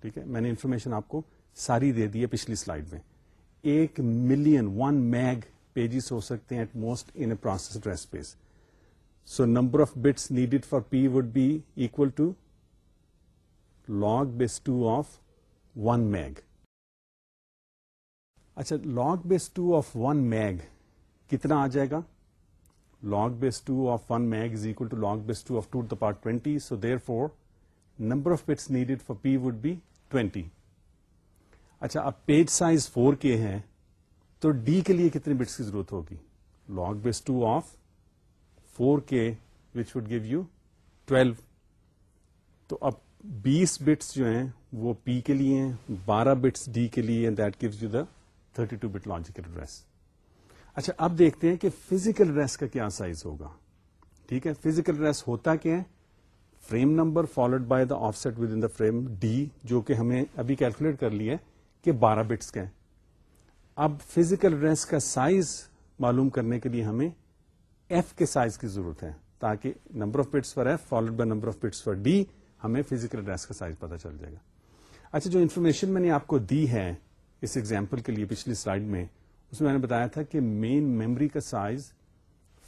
ٹھیک ہے؟ میں نے انفارمیشن آپ کو ساری دے دی ہے پچھلی سلائڈ میں. ایک ملین ون میگ پیجز ہو سکتے ہیں at most in process address space so number of bits needed for P would be equal to log base two of one meg اچھا log base two of one meg کتنا آ جائے گا؟ Log base two of one meg is equal to log base two of two the power twenty so therefore number of bits needed for P would be twenty اچھا اب page size four کے ہیں تو D کے لیے کتنے bits کی ضرورت ہوگی log base two of four K which would give you twelve تو اب بیس بٹس جو ہیں وہ پی کے لیے ہیں بارہ بٹس ڈی کے لیے that gives you the thirty two bit logical address اچھا اب دیکھتے ہیں کہ فزیکل ایڈریس کا کیا سائز ہوگا۔ ٹھیک ہے فزیکل ایڈریس ہوتا کیا ہے؟ Frame number followed by the offset within the frame d جو کہ ہمیں ابھی کیلکولیٹ کر لیا ہے کہ بارہ بٹس کا ہے۔ اب فزیکل ریس کا سائز معلوم کرنے کے لیے ہمیں ایف کے سائز کی ضرورت ہے، تاکہ number of bits for F followed by number of bits for d ہمیں فزیکل ریس کا سائز پتا چل جائے گا۔ اچھا جو انفارمیشن میں نے آپ کو دی ہے اس ایگزامپل کے لیے پچھلی سلائڈ میں اس میں میں نے بتایا تھا کہ مین میموری کا سائز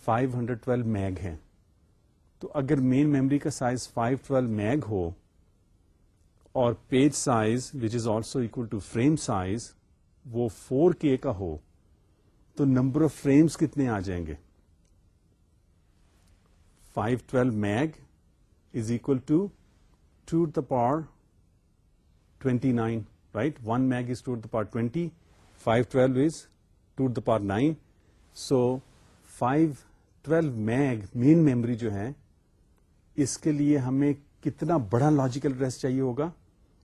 512 میگ ہے۔ تو اگر مین میموری کا سائز 512 میگ ہو اور page size which is also equal to frame size وہ فور کے کا ہو، تو نمبر آف فریمس کتنے آ جائیں گے؟ Five twelve meg is equal to two the power twenty nine right one meg is two the power twenty five twelve is two the power nine. So five twelve meg main memory جو ہے اس کے لیے ہمیں کتنا بڑا logical address چاہیے ہوگا؟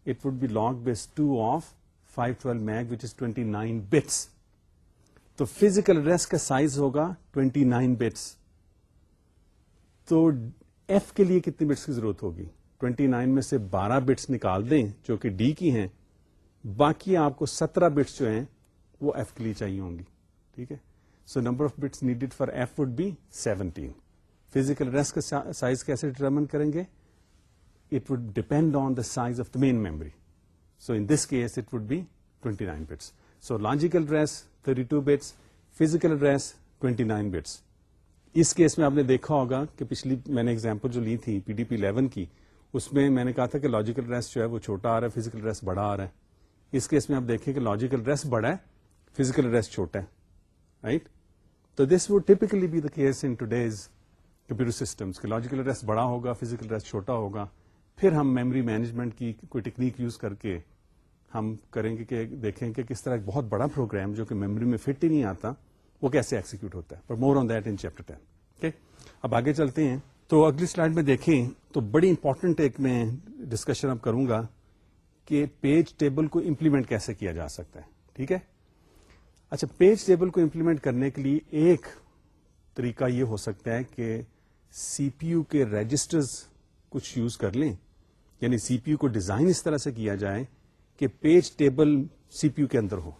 It would be log base two of five twelve meg which is twenty nine bits تو فزیکل ریس کا سائز ہوگا ٹوینٹی نائن بٹس تو ایف کے لیے کتنی بٹس کی ضرورت ہوگی؟ ٹوینٹی نائن میں سے بارہ بٹس نکال دیں، جو کہ ڈی کی ہیں. باقی آپ کو سترہ بٹس جو ہیں وہ ایف کے لیے چاہیے ہوں گی۔ ٹھیک ہے؟ So number of bits needed for F would be seventeen physical address کا سائز کیسے ڈیٹرمن کریں گے؟ It would depend on the size of the main memory. So in this case, it would be 29 bits. So logical address, 32 bits, physical address 29 nine bits us case میں آپ نے دیکھا ہوگا کہ پچھلی میں نے اگزامپل جو لی تھی پی ڈی پی الیون کی اس میں میں نے کہا تھا کہ لاجیکل ایڈریس جو ہے وہ چھوٹا آ رہا ہے فزیکل ایڈریس بڑا آ رہا ہے۔ اس کیس میں آپ دیکھیں کہ لاجیکل ایڈریس بڑا ہے فزیکل ایڈریس چھوٹا ہے رائٹ تو this would typically be the case in today's computer systems logical address بڑا ہوگا فزیکل ایڈریس چھوٹا ہوگا پھر ہم میموری مینجمنٹ کی کوئی ٹیکنیک یوز کر کے ہم کریں گے کہ دیکھیں کہ کس طرح ایک بہت بڑا پروگرام جو کہ میموری میں فٹ ہی نہیں آتا وہ کیسے ایکسیکیوٹ ہوتا ہے more on that in chapter ten ٹھیک اب آگے چلتے ہیں تو اگلی سلائڈ میں دیکھیں تو بڑی امپورٹنٹ ایک میں ڈسکشن اب کروں گا کہ پیج ٹیبل کو امپلیمنٹ کیسے کیا جا سکتا ہے ٹھیک ہے اچھا پیج ٹیبل کو امپلیمنٹ کرنے کے لیے ایک طریقہ یہ ہو سکتا ہے کہ سی پی یو کے رجسٹرز کچھ یوز کر لیں۔ یعنی سی پی یو کو ڈیزائن اس طرح سے کیا جائے کہ page table C P U کے اندر ہو۔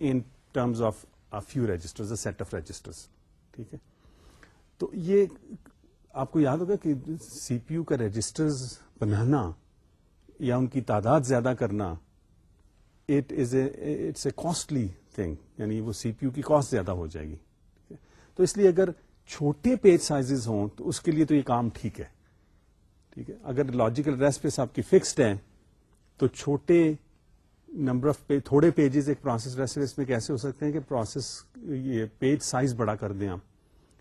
In terms of few register set of register ٹھیک ہے؟ تو یہ آپ کو یاد ہوگا کہ سی پی یو کا رجسٹرز بنانا یا ان کی تعداد زیادہ کرنا it is a it's a costly thing یعنی وہ سی پی یو کی کاسٹ زیادہ ہو جائے گی۔ تو اس لیے اگر چھوٹے پیج سائز ہوں تو اس کے لیے تو یہ کام ٹھیک ہے۔ ٹھیک ہے؟ اگر لاجیکل ریسپیس آپ کی فکسڈ ہے تو چھوٹے نمبر آف پیج تھوڑے پیجز ایک پروسیس ریسپیس میں کیسے ہو سکتے ہیں کہ پروسیس یہ پیج سائز بڑا کر دیں آپ۔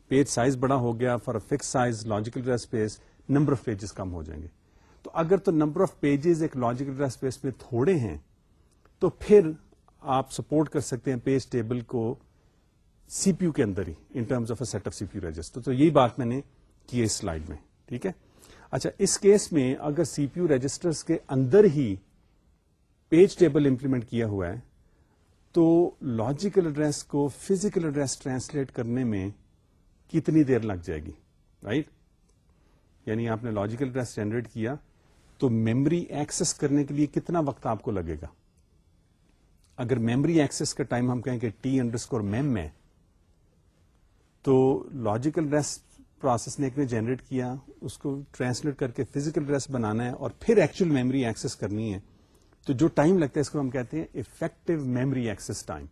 پیج سائز بڑا ہو گیا for fix size logical address space number of pages کم ہو جائیں گے۔ تو اگر تو نمبر آف پیجز ایک لاجیکل ڈریس پیس میں تھوڑے ہیں تو پھر آپ سپورٹ کر سکتے ہیں پیج ٹیبل کو سی پی یو کے اندر ہی in terms of a set of C P U register تو یہی بات میں نے کی اس سلائڈ میں، ٹھیک ہے؟ اچھا اس کیس میں اگر سی پی یو رجسٹر کے اندر ہی پیج ٹیبل امپلیمنٹ کیا ہوا ہے، تو لاجیکل ایڈریس کو فزیکل ایڈریس ٹرانسلیٹ کرنے میں کتنی دیر لگ جائے گی رائٹ یعنی آپ نے لاجیکل ایڈریس جنریٹ کیا، تو میمری ایکسس کرنے کے لیے کتنا وقت آپ کو لگے گا؟ اگر میمری ایکسس کا ٹائم ہم کہیں کہ ٹی انڈر اسکور میم میں تو لاجیکل ڈریس پروسیس نے ایک نے جنریٹ کیا، اس کو ٹرانسلیٹ کر کے فزیکل ڈریس بنانا ہے اور پھر ایکچوئل میمری ایکسس کرنی ہے. تو جو ٹائم لگتا ہے اس کو ہم کہتے ہیں افیکٹو میمری ایکسس ٹائم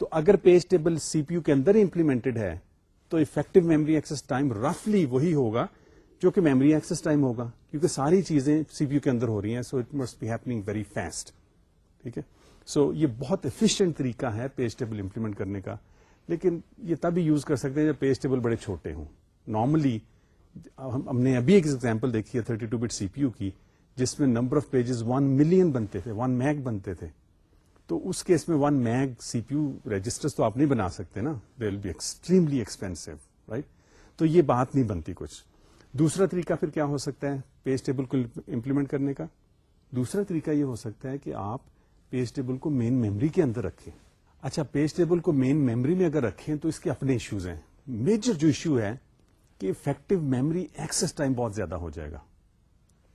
تو اگر page table C P U کے اندر امپلیمنٹڈ ہے، تو افیکٹو میموری ایکسس ٹائم رفلی وہی ہوگا جو کہ میموری ایکسس ٹائم ہوگا، کیونکہ ساری چیزیں سی پی یو کے اندر ہو رہی ہیں so it must be happening very fast ٹھیک ہے؟ سو یہ بہت ایفیشینٹ طریقہ ہے پیج ٹیبل امپلیمنٹ کرنے کا، لیکن یہ تبھی یوز کر سکتے ہیں جب پیج ٹیبل بڑے چھوٹے ہوں۔ نارملی ہم نے ابھی ایک ایگزامپل دیکھی ہے thirty two bit C P U کی، جس میں number of pages one million بنتے تھے ون میگ بنتے تھے۔ تو اس کیس میں one meg C P U register تو آپ نہیں بنا سکتے نا they will be extremely expensive right تو یہ بات نہیں بنتی کچھ۔ دوسرا طریقہ پھر کیا ہو سکتا ہے پیج ٹیبل کو امپلیمنٹ کرنے کا؟ دوسرا طریقہ یہ ہو سکتا ہے کہ آپ پیج ٹیبل کو مین میموری کے اندر رکھیں۔ اچھا پیج ٹیبل کو مین میموری میں اگر رکھیں تو اس کے اپنے ایشوز ہیں۔ میجر جو ایشو ہے کہ افیکٹو میموری ایکسس ٹائم بہت زیادہ ہو جائے گا۔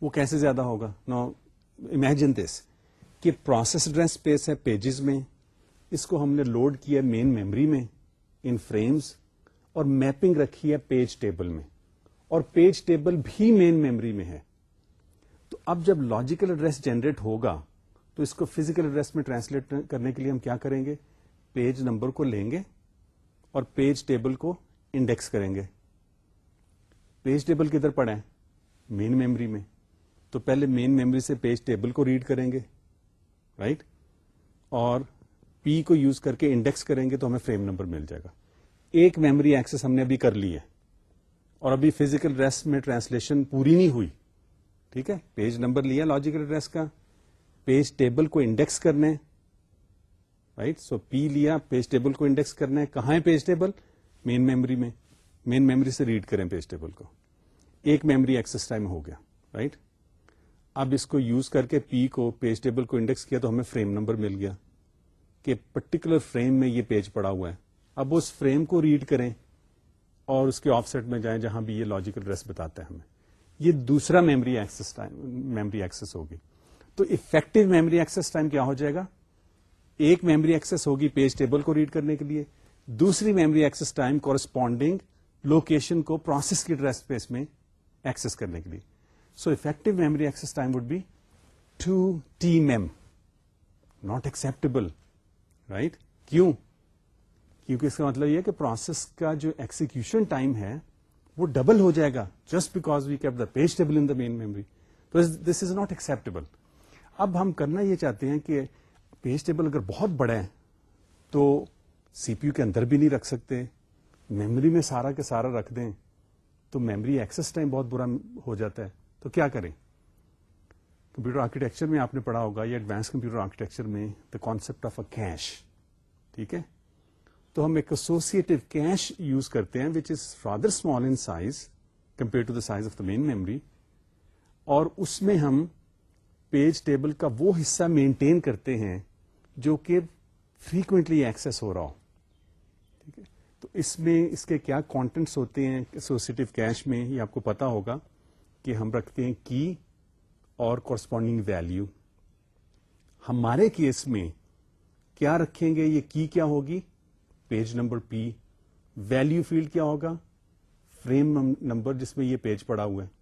وہ کیسے زیادہ ہوگا؟ نو امیجن دس کہ پروسیس ڈریس اسپیس ہے پیجز میں۔ اس کو ہم نے لوڈ کیا مین میموری میں ان فریمز اور میپنگ رکھی ہے پیج ٹیبل میں۔ اور پیج ٹیبل بھی مین میموری میں ہے۔ تو اب جب لاجیکل ایڈریس جنریٹ ہوگا تو اس کو فزیکل ایڈریس میں ٹرانسلیٹ کرنے کے لیے ہم کیا کریں گے؟ پیج نمبر کو لیں گے اور پیج ٹیبل کو انڈیکس کریں گے۔ پیج ٹیبل کدھر پڑا ہے مین میموری میں۔ تو پہلے مین میموری سے پیج ٹیبل کو ریڈ کریں گے رائٹ اور پی کو یوز کر کے انڈیکس کریں گے تو ہمیں فریم نمبر مل جائے گا۔ ایک میموری ایکسس ہم نے ابھی کر لی ہے اور ابھی فزیکل ڈریس میں ٹرانسلیشن پوری نہیں ہوئی، ٹھیک ہے؟ پیج نمبر لیا لاجیکل ڈریس کا۔ پیج ٹیبل کو انڈیکس کرنے رائٹ سو پی لیا پیج ٹیبل کو انڈیکس کرنا ہے۔ کہاں ہے پیج ٹیبل؟ مین میموری میں۔ مین میموری سے ریڈ کریں پیج ٹیبل کو۔ ایک میموری ایکسس ٹائم ہو گیا۔ رائٹ اب اس کو یوز کر کے پی کو پیج ٹیبل کو انڈیکس کیا تو ہمیں فریم نمبر مل گیا۔ کہ پرٹیکولر فریم میں یہ پیج پڑا ہوا ہے۔ اب اس فریم کو ریڈ کریں اور اس کے آف سیٹ میں جائیں جہاں بھی یہ لاجیکل ڈریس بتاتا ہے ہمیں۔ یہ دوسرا memory access time memory access ہوگی۔ تو افیکٹو میموری ایکسس ٹائم کیا ہو جائے گا؟ ایک میموری ایکسس ہوگی پیج ٹیبل کو ریڈ کرنے کے لیے، دوسری memory access time corresponding location کو پروسیس کی ڈریس اسپیس میں ایکسس کرنے کے لیے۔ So effective memory access time would be two T mem not acceptable right کیوں؟ کیونکہ اس کا مطلب یہ کہ پروسیس کا جو ایکسیکیوشن ٹائم ہے، وہ ڈبل ہو جائے گا just because we keep the page table in the main memory تو دس از ناٹ ایکسپٹیبل اب ہم کرنا یہ چاہتے ہیں کہ پیج ٹیبل اگر بہت بڑا ہے تو سی پی یو کے اندر بھی نہیں رکھ سکتے، میموری میں سارا کے سارا رکھ دیں تو میموری ایکسس ٹائم بہت برا ہو جاتا ہے۔ تو کیا کریں؟ کمپیوٹر آرکیٹیکچر میں آپ نے پڑھا ہوگا یا ایڈوانس کمپیوٹر آرکیٹیکچر میں the concept of a cache ٹھیک ہے؟ تو ہم ایک ایسوسیٹو کیش یوز کرتے ہیں which is rather small in size compared to the size of the main memory اور اس میں ہم پیج ٹیبل کا وہ حصہ مینٹین کرتے ہیں جو کہ فریکوینٹلی ایکسس ہو رہا ہو۔ ٹھیک ہے؟ تو اس میں اس کے کیا کانٹینٹس ہوتے ہیں؟ ایسوسیٹو کیش میں یہ آپ کو پتا ہوگا کہ ہم رکھتے ہیں کی اور کورسپونڈنگ ویلو ہمارے کیس میں کیا رکھیں گے؟ یہ کی کیا ہوگی؟ Page number P value field کیا ہوگا؟ فریم نمبر جس میں یہ پیج پڑا ہوا ہے۔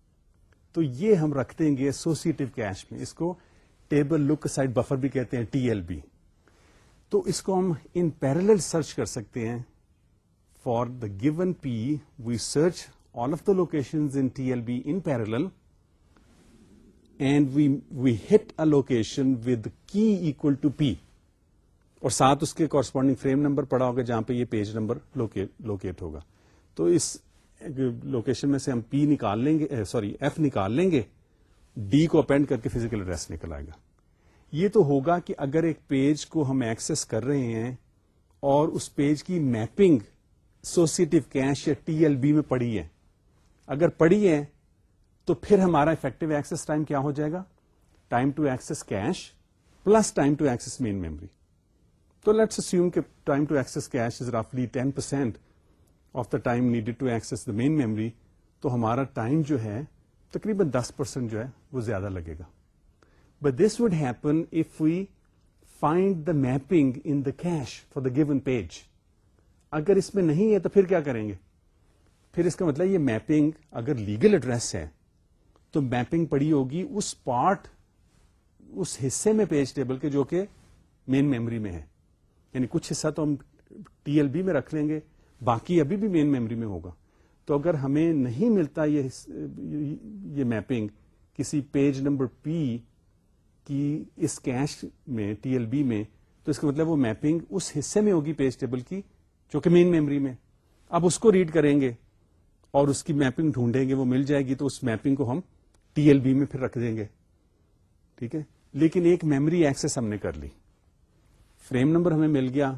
تو یہ ہم رکھ دیں گے ایسوسیٹو کیش میں۔ اس کو ٹیبل لک سائڈ بفر بھی کہتے ہیں، ٹی ایل بی۔ تو اس کو ہم ان پیرل سرچ کر سکتے ہیں۔ For the given P we search all of the location in T L B in parallel and we we hit a location with key equal to P اور ساتھ اس کے corresponding frame number پڑا ہوگا جہاں پہ یہ پیج نمبر لوکیٹ ہوگا۔ تو اس لوکیشن میں سے ہم پی نکال لیں گے eh, سوری ایف نکال لیں گے ڈی کو اپینڈ کر کے فزیکل ایڈریس نکل آئے گا۔ یہ تو ہوگا کہ اگر ایک پیج کو ہم ایکسس کر رہے ہیں اور اس پیج کی میپنگ ایسوسیٹو کیش یا ٹی ایل بی میں پڑی ہے، اگر پڑی ہے تو پھر ہمارا افیکٹو ایکسس ٹائم کیا ہو جائے گا؟ Time to access cache plus time to access main memory تو لیٹس کہ time to access cache is رفلی ten percent of the time needed to access the main memory تو ہمارا ٹائم جو ہے تقریباً دس پرسینٹ جو ہے وہ زیادہ لگے گا۔ But this would happen if we find the mapping in the cache for the given page اگر اس میں نہیں ہے تو پھر کیا کریں گے؟ پھر اس کا مطلب یہ میپنگ اگر لیگل ایڈریس ہے تو میپنگ پڑی ہوگی اس پارٹ اس حصے میں پیج ٹیبل کے جو کہ مین میموری میں ہے۔ یعنی کچھ حصہ تو ہم ٹی ایل بی میں رکھ لیں گے باقی ابھی بھی مین میموری میں ہوگا۔ تو اگر ہمیں نہیں ملتا یہ یہ میپنگ کسی پیج نمبر پی کی اس کیش میں ٹی ایل بی میں، تو اس کا مطلب وہ میپنگ اس حصے میں ہوگی پیج ٹیبل کی جو کہ مین میموری میں۔ اب اس کو ریڈ کریں گے اور اس کی میپنگ ڈھونڈیں گے، وہ مل جائے گی، تو اس میپنگ کو ہم ٹی ایل بی میں پھر رکھ دیں گے۔ ٹھیک ہے؟ لیکن ایک میموری ایکسس ہم نے کر لی۔ فریم نمبر ہمیں مل گیا۔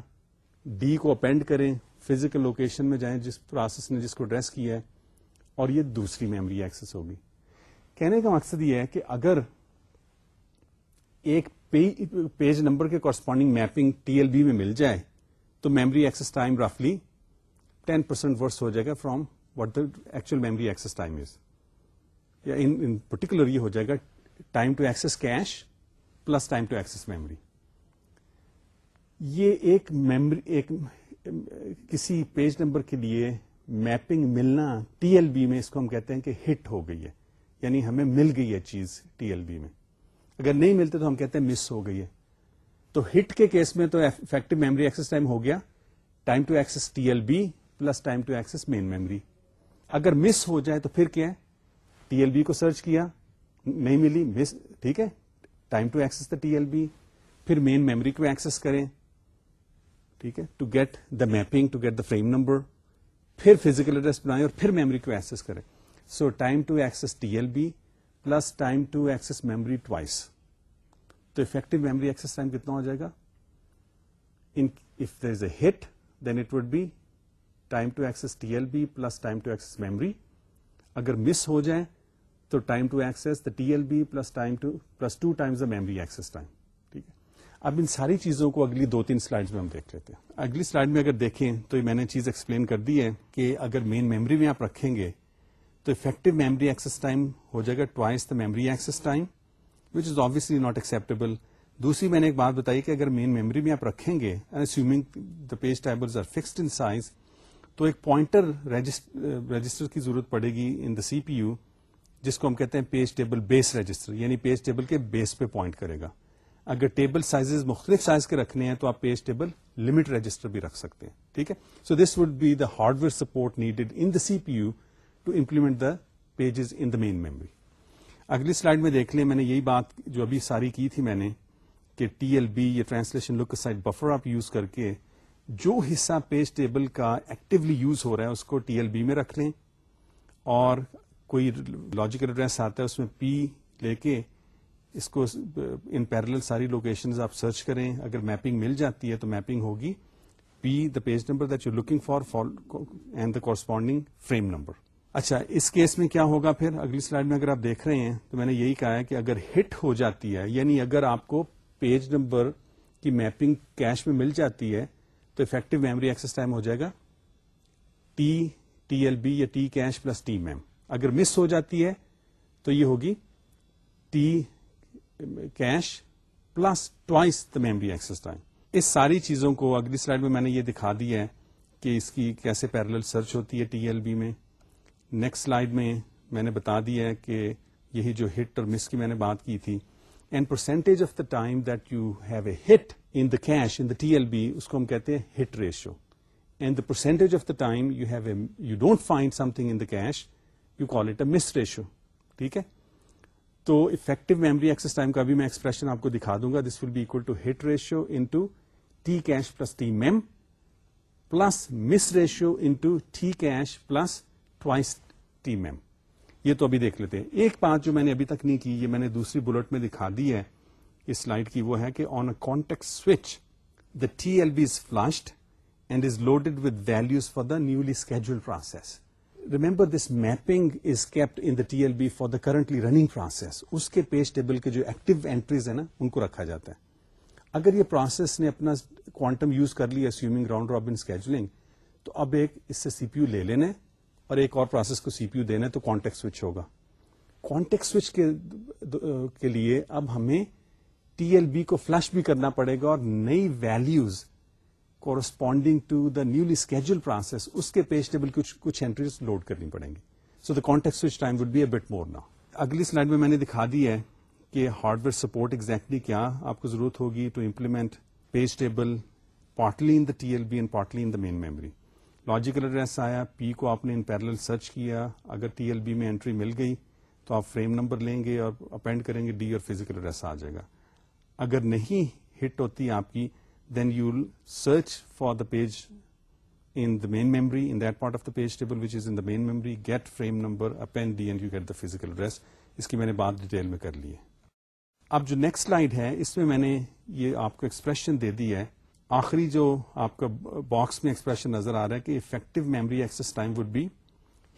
ڈی کو اپینڈ کریں۔ فزیکل لوکیشن میں جائیں، جس پروسیس نے جس کو ڈریس کیا ہے، اور یہ دوسری میموری ایکسس ہوگی۔ کہنے کا مقصد یہ ہے کہ اگر ایک پیج نمبر کے corresponding mapping T L B میں مل جائے، تو میموری ایکسس ٹائم رفلی ٹین پرسینٹ ورس ہو جائے گا from what the actual memory access time is یا ان پرٹیکولر یہ ہو جائے گا time to access cache plus time to access memory یہ ایک میموری ایک کسی پیج نمبر کے لیے میپنگ ملنا ٹی ایل بی میں اس کو ہم کہتے ہیں کہ ہٹ ہو گئی ہے یعنی ہمیں مل گئی ہے چیز ٹی ایل بی میں۔ اگر نہیں ملتے تو ہم کہتے ہیں مس ہو گئی ہے۔ تو ہٹ کے کیس میں تو افیکٹو میموری ایکسس ٹائم ہو گیا time to access T L B plus time to access main memory اگر مس ہو جائے تو پھر کیا ہے؟ ٹی ایل بی کو سرچ کیا، نہیں ملی مس ٹھیک ہے۔ Time to access the T L B, پھر مین میموری کو ایکسس کریں۔ ٹھیک ہے؟ To get the mapping to get the frame number پھر فزیکل ایڈریس بنائیں اور پھر میموری کو ایکسس کریں۔ So time to access T L B plus time to access memory twice تو افیکٹو میموری ایکسس ٹائم کتنا ہو جائے گا؟ If there is a hit then it would be time to access T L B plus time to access memory اگر miss ہو جائیں تو time to access the T L B plus time to plus two times the memory access time اب ان ساری چیزوں کو اگلی دو تین سلائڈ میں ہم دیکھ لیتے ہیں۔ اگلی سلائڈ میں اگر دیکھیں تو میں نے چیز ایکسپلین کر دی ہے کہ اگر مین میموری میں آپ رکھیں گے تو افیکٹو میموری ایکسس ٹائم ہو جائے گا twice the memory access time which is obviously not acceptable دوسری میں نے ایک بات بتائی کہ اگر مین میموری میں آپ رکھیں گے the page table are fixed in size تو ایک پوائنٹر رجسٹر uh, کی ضرورت پڑے گی ان دا سی پی یو جس کو ہم کہتے ہیں پیج ٹیبل بیس رجسٹر یعنی پیج ٹیبل کے بیس پہ پوائنٹ کرے گا۔ اگر ٹیبل سائز مختلف سائز کے رکھنے ہیں تو آپ پیج ٹیبل لمٹ رجسٹر بھی رکھ سکتے ہیں، ٹھیک ہے؟ So this would be the hardware support needed in the C P U to implement the pages in the main memory اگلی سلائڈ میں دیکھ لیں، میں نے یہی بات جو ابھی ساری کی تھی میں نے کہ ٹی ایل بی یا ٹرانسلیشن لک سائڈ بفر آپ یوز کر کے جو حصہ پیج ٹیبل کا ایکٹیولی یوز ہو رہا ہے، اس کو ٹی ایل بی میں رکھ لیں اور کوئی لاجیکل ایڈریس آتا ہے، اس میں پی لے کے اس کو ان پیرل ساری لوکیشن آپ سرچ کریں، اگر میپنگ مل جاتی ہے تو میپنگ ہوگی۔ P the page number that you looking for and the corresponding frame number اچھا اس کیس میں کیا ہوگا پھر؟ اگلی سلائڈ میں اگر آپ دیکھ رہے ہیں تو میں نے یہی کہا ہے کہ اگر ہٹ ہو جاتی ہے یعنی اگر آپ کو پیج نمبر کی میپنگ کیش میں مل جاتی ہے، تو افیکٹو میموری ایکسس ٹائم ہو جائے گا۔ ٹی ٹی ایل بی یا T cache plus T mem اگر مس ہو جاتی ہے تو یہ ہوگی T cache plus twice the memory access time اس ساری چیزوں کو اگلی سلائڈ میں میں نے یہ دکھا دیا ہے کہ اس کی کیسے پیرل سرچ ہوتی ہے ٹی ایل بی میں. نیکسٹ سلائڈ میں میں نے بتا دیا ہے کہ یہی جو ہٹ اور مس کی میں نے بات کی تھی. And percentage of the time that you have a hit in the cache in the T L B اس کو ہم کہتے ہیں hit ratio and the percentage of the time you have a you don't find something in the cache you call it a miss ratio ٹھیک ہے؟ تو effective memory access time کا بھی میں ایکسپریشن آپ کو دکھا دوں گا. This will be equal to hit ratio into T cache plus T mem plus miss ratio into T cache plus twice T mem یہ تو ابھی دیکھ لیتے ہیں. ایک بات جو میں نے ابھی تک نہیں کی، یہ میں نے دوسری بلٹ میں دکھا دی ہے، اس سلائڈ کی وہ ہے کہ on a context switch the T L B is flushed and is loaded with values for the newly scheduled process remember this mapping is kept in the T L B for the currently running process اس کے page table کے جو active entries ہیں نا ان کو رکھا جاتا ہے اگر یہ پروسیس نے اپنا کوانٹم یوز کر لیا سوئمنگ راؤنڈ رابن اسکیجولنگ تو اب ایک اس سے سی پی یو لے لینا اور ایک اور پروسیس کو سی پی یو دینا تو کانٹیکٹ سوئچ ہوگا کانٹیکٹ سوئچ کے لیے اب ہمیں ٹی ایل بی کو فلش بھی کرنا پڑے گا اور نئی values corresponding to the newly scheduled process اس کے پیج ٹیبل کچھ اینٹریز لوڈ کرنی پڑیں گی۔ So the context switch time would be a bit more نا اگلی سلائڈ میں میں نے دکھا دی ہے کہ ہارڈ ویئر سپورٹ ایگزیکٹلی کیا آپ کو ضرورت ہوگی to implement page table partly in the T L B and partly in the main memory logical address آیا پی کو آپ نے ان پیرل سرچ کیا۔ اگر ٹی ایل بی میں انٹری مل گئی تو آپ فریم نمبر لیں گے اور اپینڈ کریں گے ڈی اور فزیکل ایڈریس آ جائے گا۔ اگر نہیں ہٹ ہوتی آپ کی then you search for the page in the main memory in that part of the page table which is in the main memory get frame number append D and you get the physical address اس کی میں نے بات detail میں کر لی ہے اب جو نیکسٹ سلائڈ ہے اس میں میں نے یہ آپ کو ایکسپریشن دے دی ہے آخری جو آپ کا باکس میں ایکسپریشن نظر آ رہا ہے کہ effective memory access time would be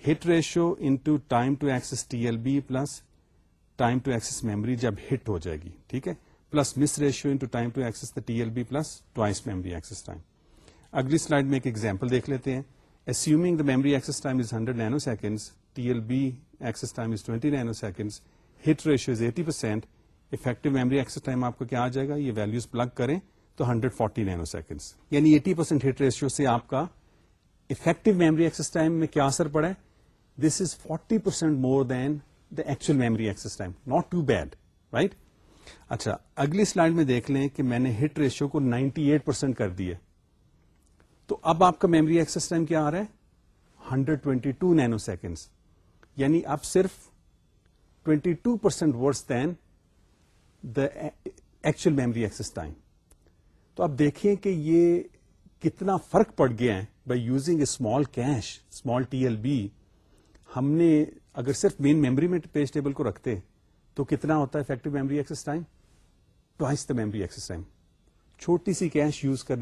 hit ratio into time to access T L B plus time to access memory جب ہٹ ہو جائے گی ٹھیک ہے plus miss ratio into time to access the T L B plus twice memory access time اگلی slide میں ایک example دیکھ لیتے ہیں. Assuming the memory access time is hundred nanosecond T L B access time is twenty nano second hit ratio is eighty percent effective memory access time آپ کو کیا آ جائے گا؟ یہ ویلوز پلگ کریں تو ہنڈریڈ فورٹی نینو سیکنڈ یعنی eighty percent hit ratio سے آپ کا افیکٹو میموری ایکسس ٹائم میں کیا اثر پڑا ہے؟ This is forty percent more than the actual memory access time not too bad right اچھا اگلی سلائڈ میں دیکھ لیں کہ میں نے ہٹ ریشیو کو نائنٹی ایٹ پرسینٹ کر دیا تو اب آپ کا میموری ایکسس ٹائم کیا آ رہا ہے؟ Hundred twenty two nano second یعنی اب صرف twenty two percent worse than the actual memory access time تو اب دیکھیں کہ یہ کتنا فرق پڑ گیا ہے۔ By using a small cache small T L B ہم نے اگر صرف مین میموری میں پیج ٹیبل کو رکھتے تو کتنا ہوتا ہے effective memory access time twice the memory access time چھوٹی سی کیش یوز کرنے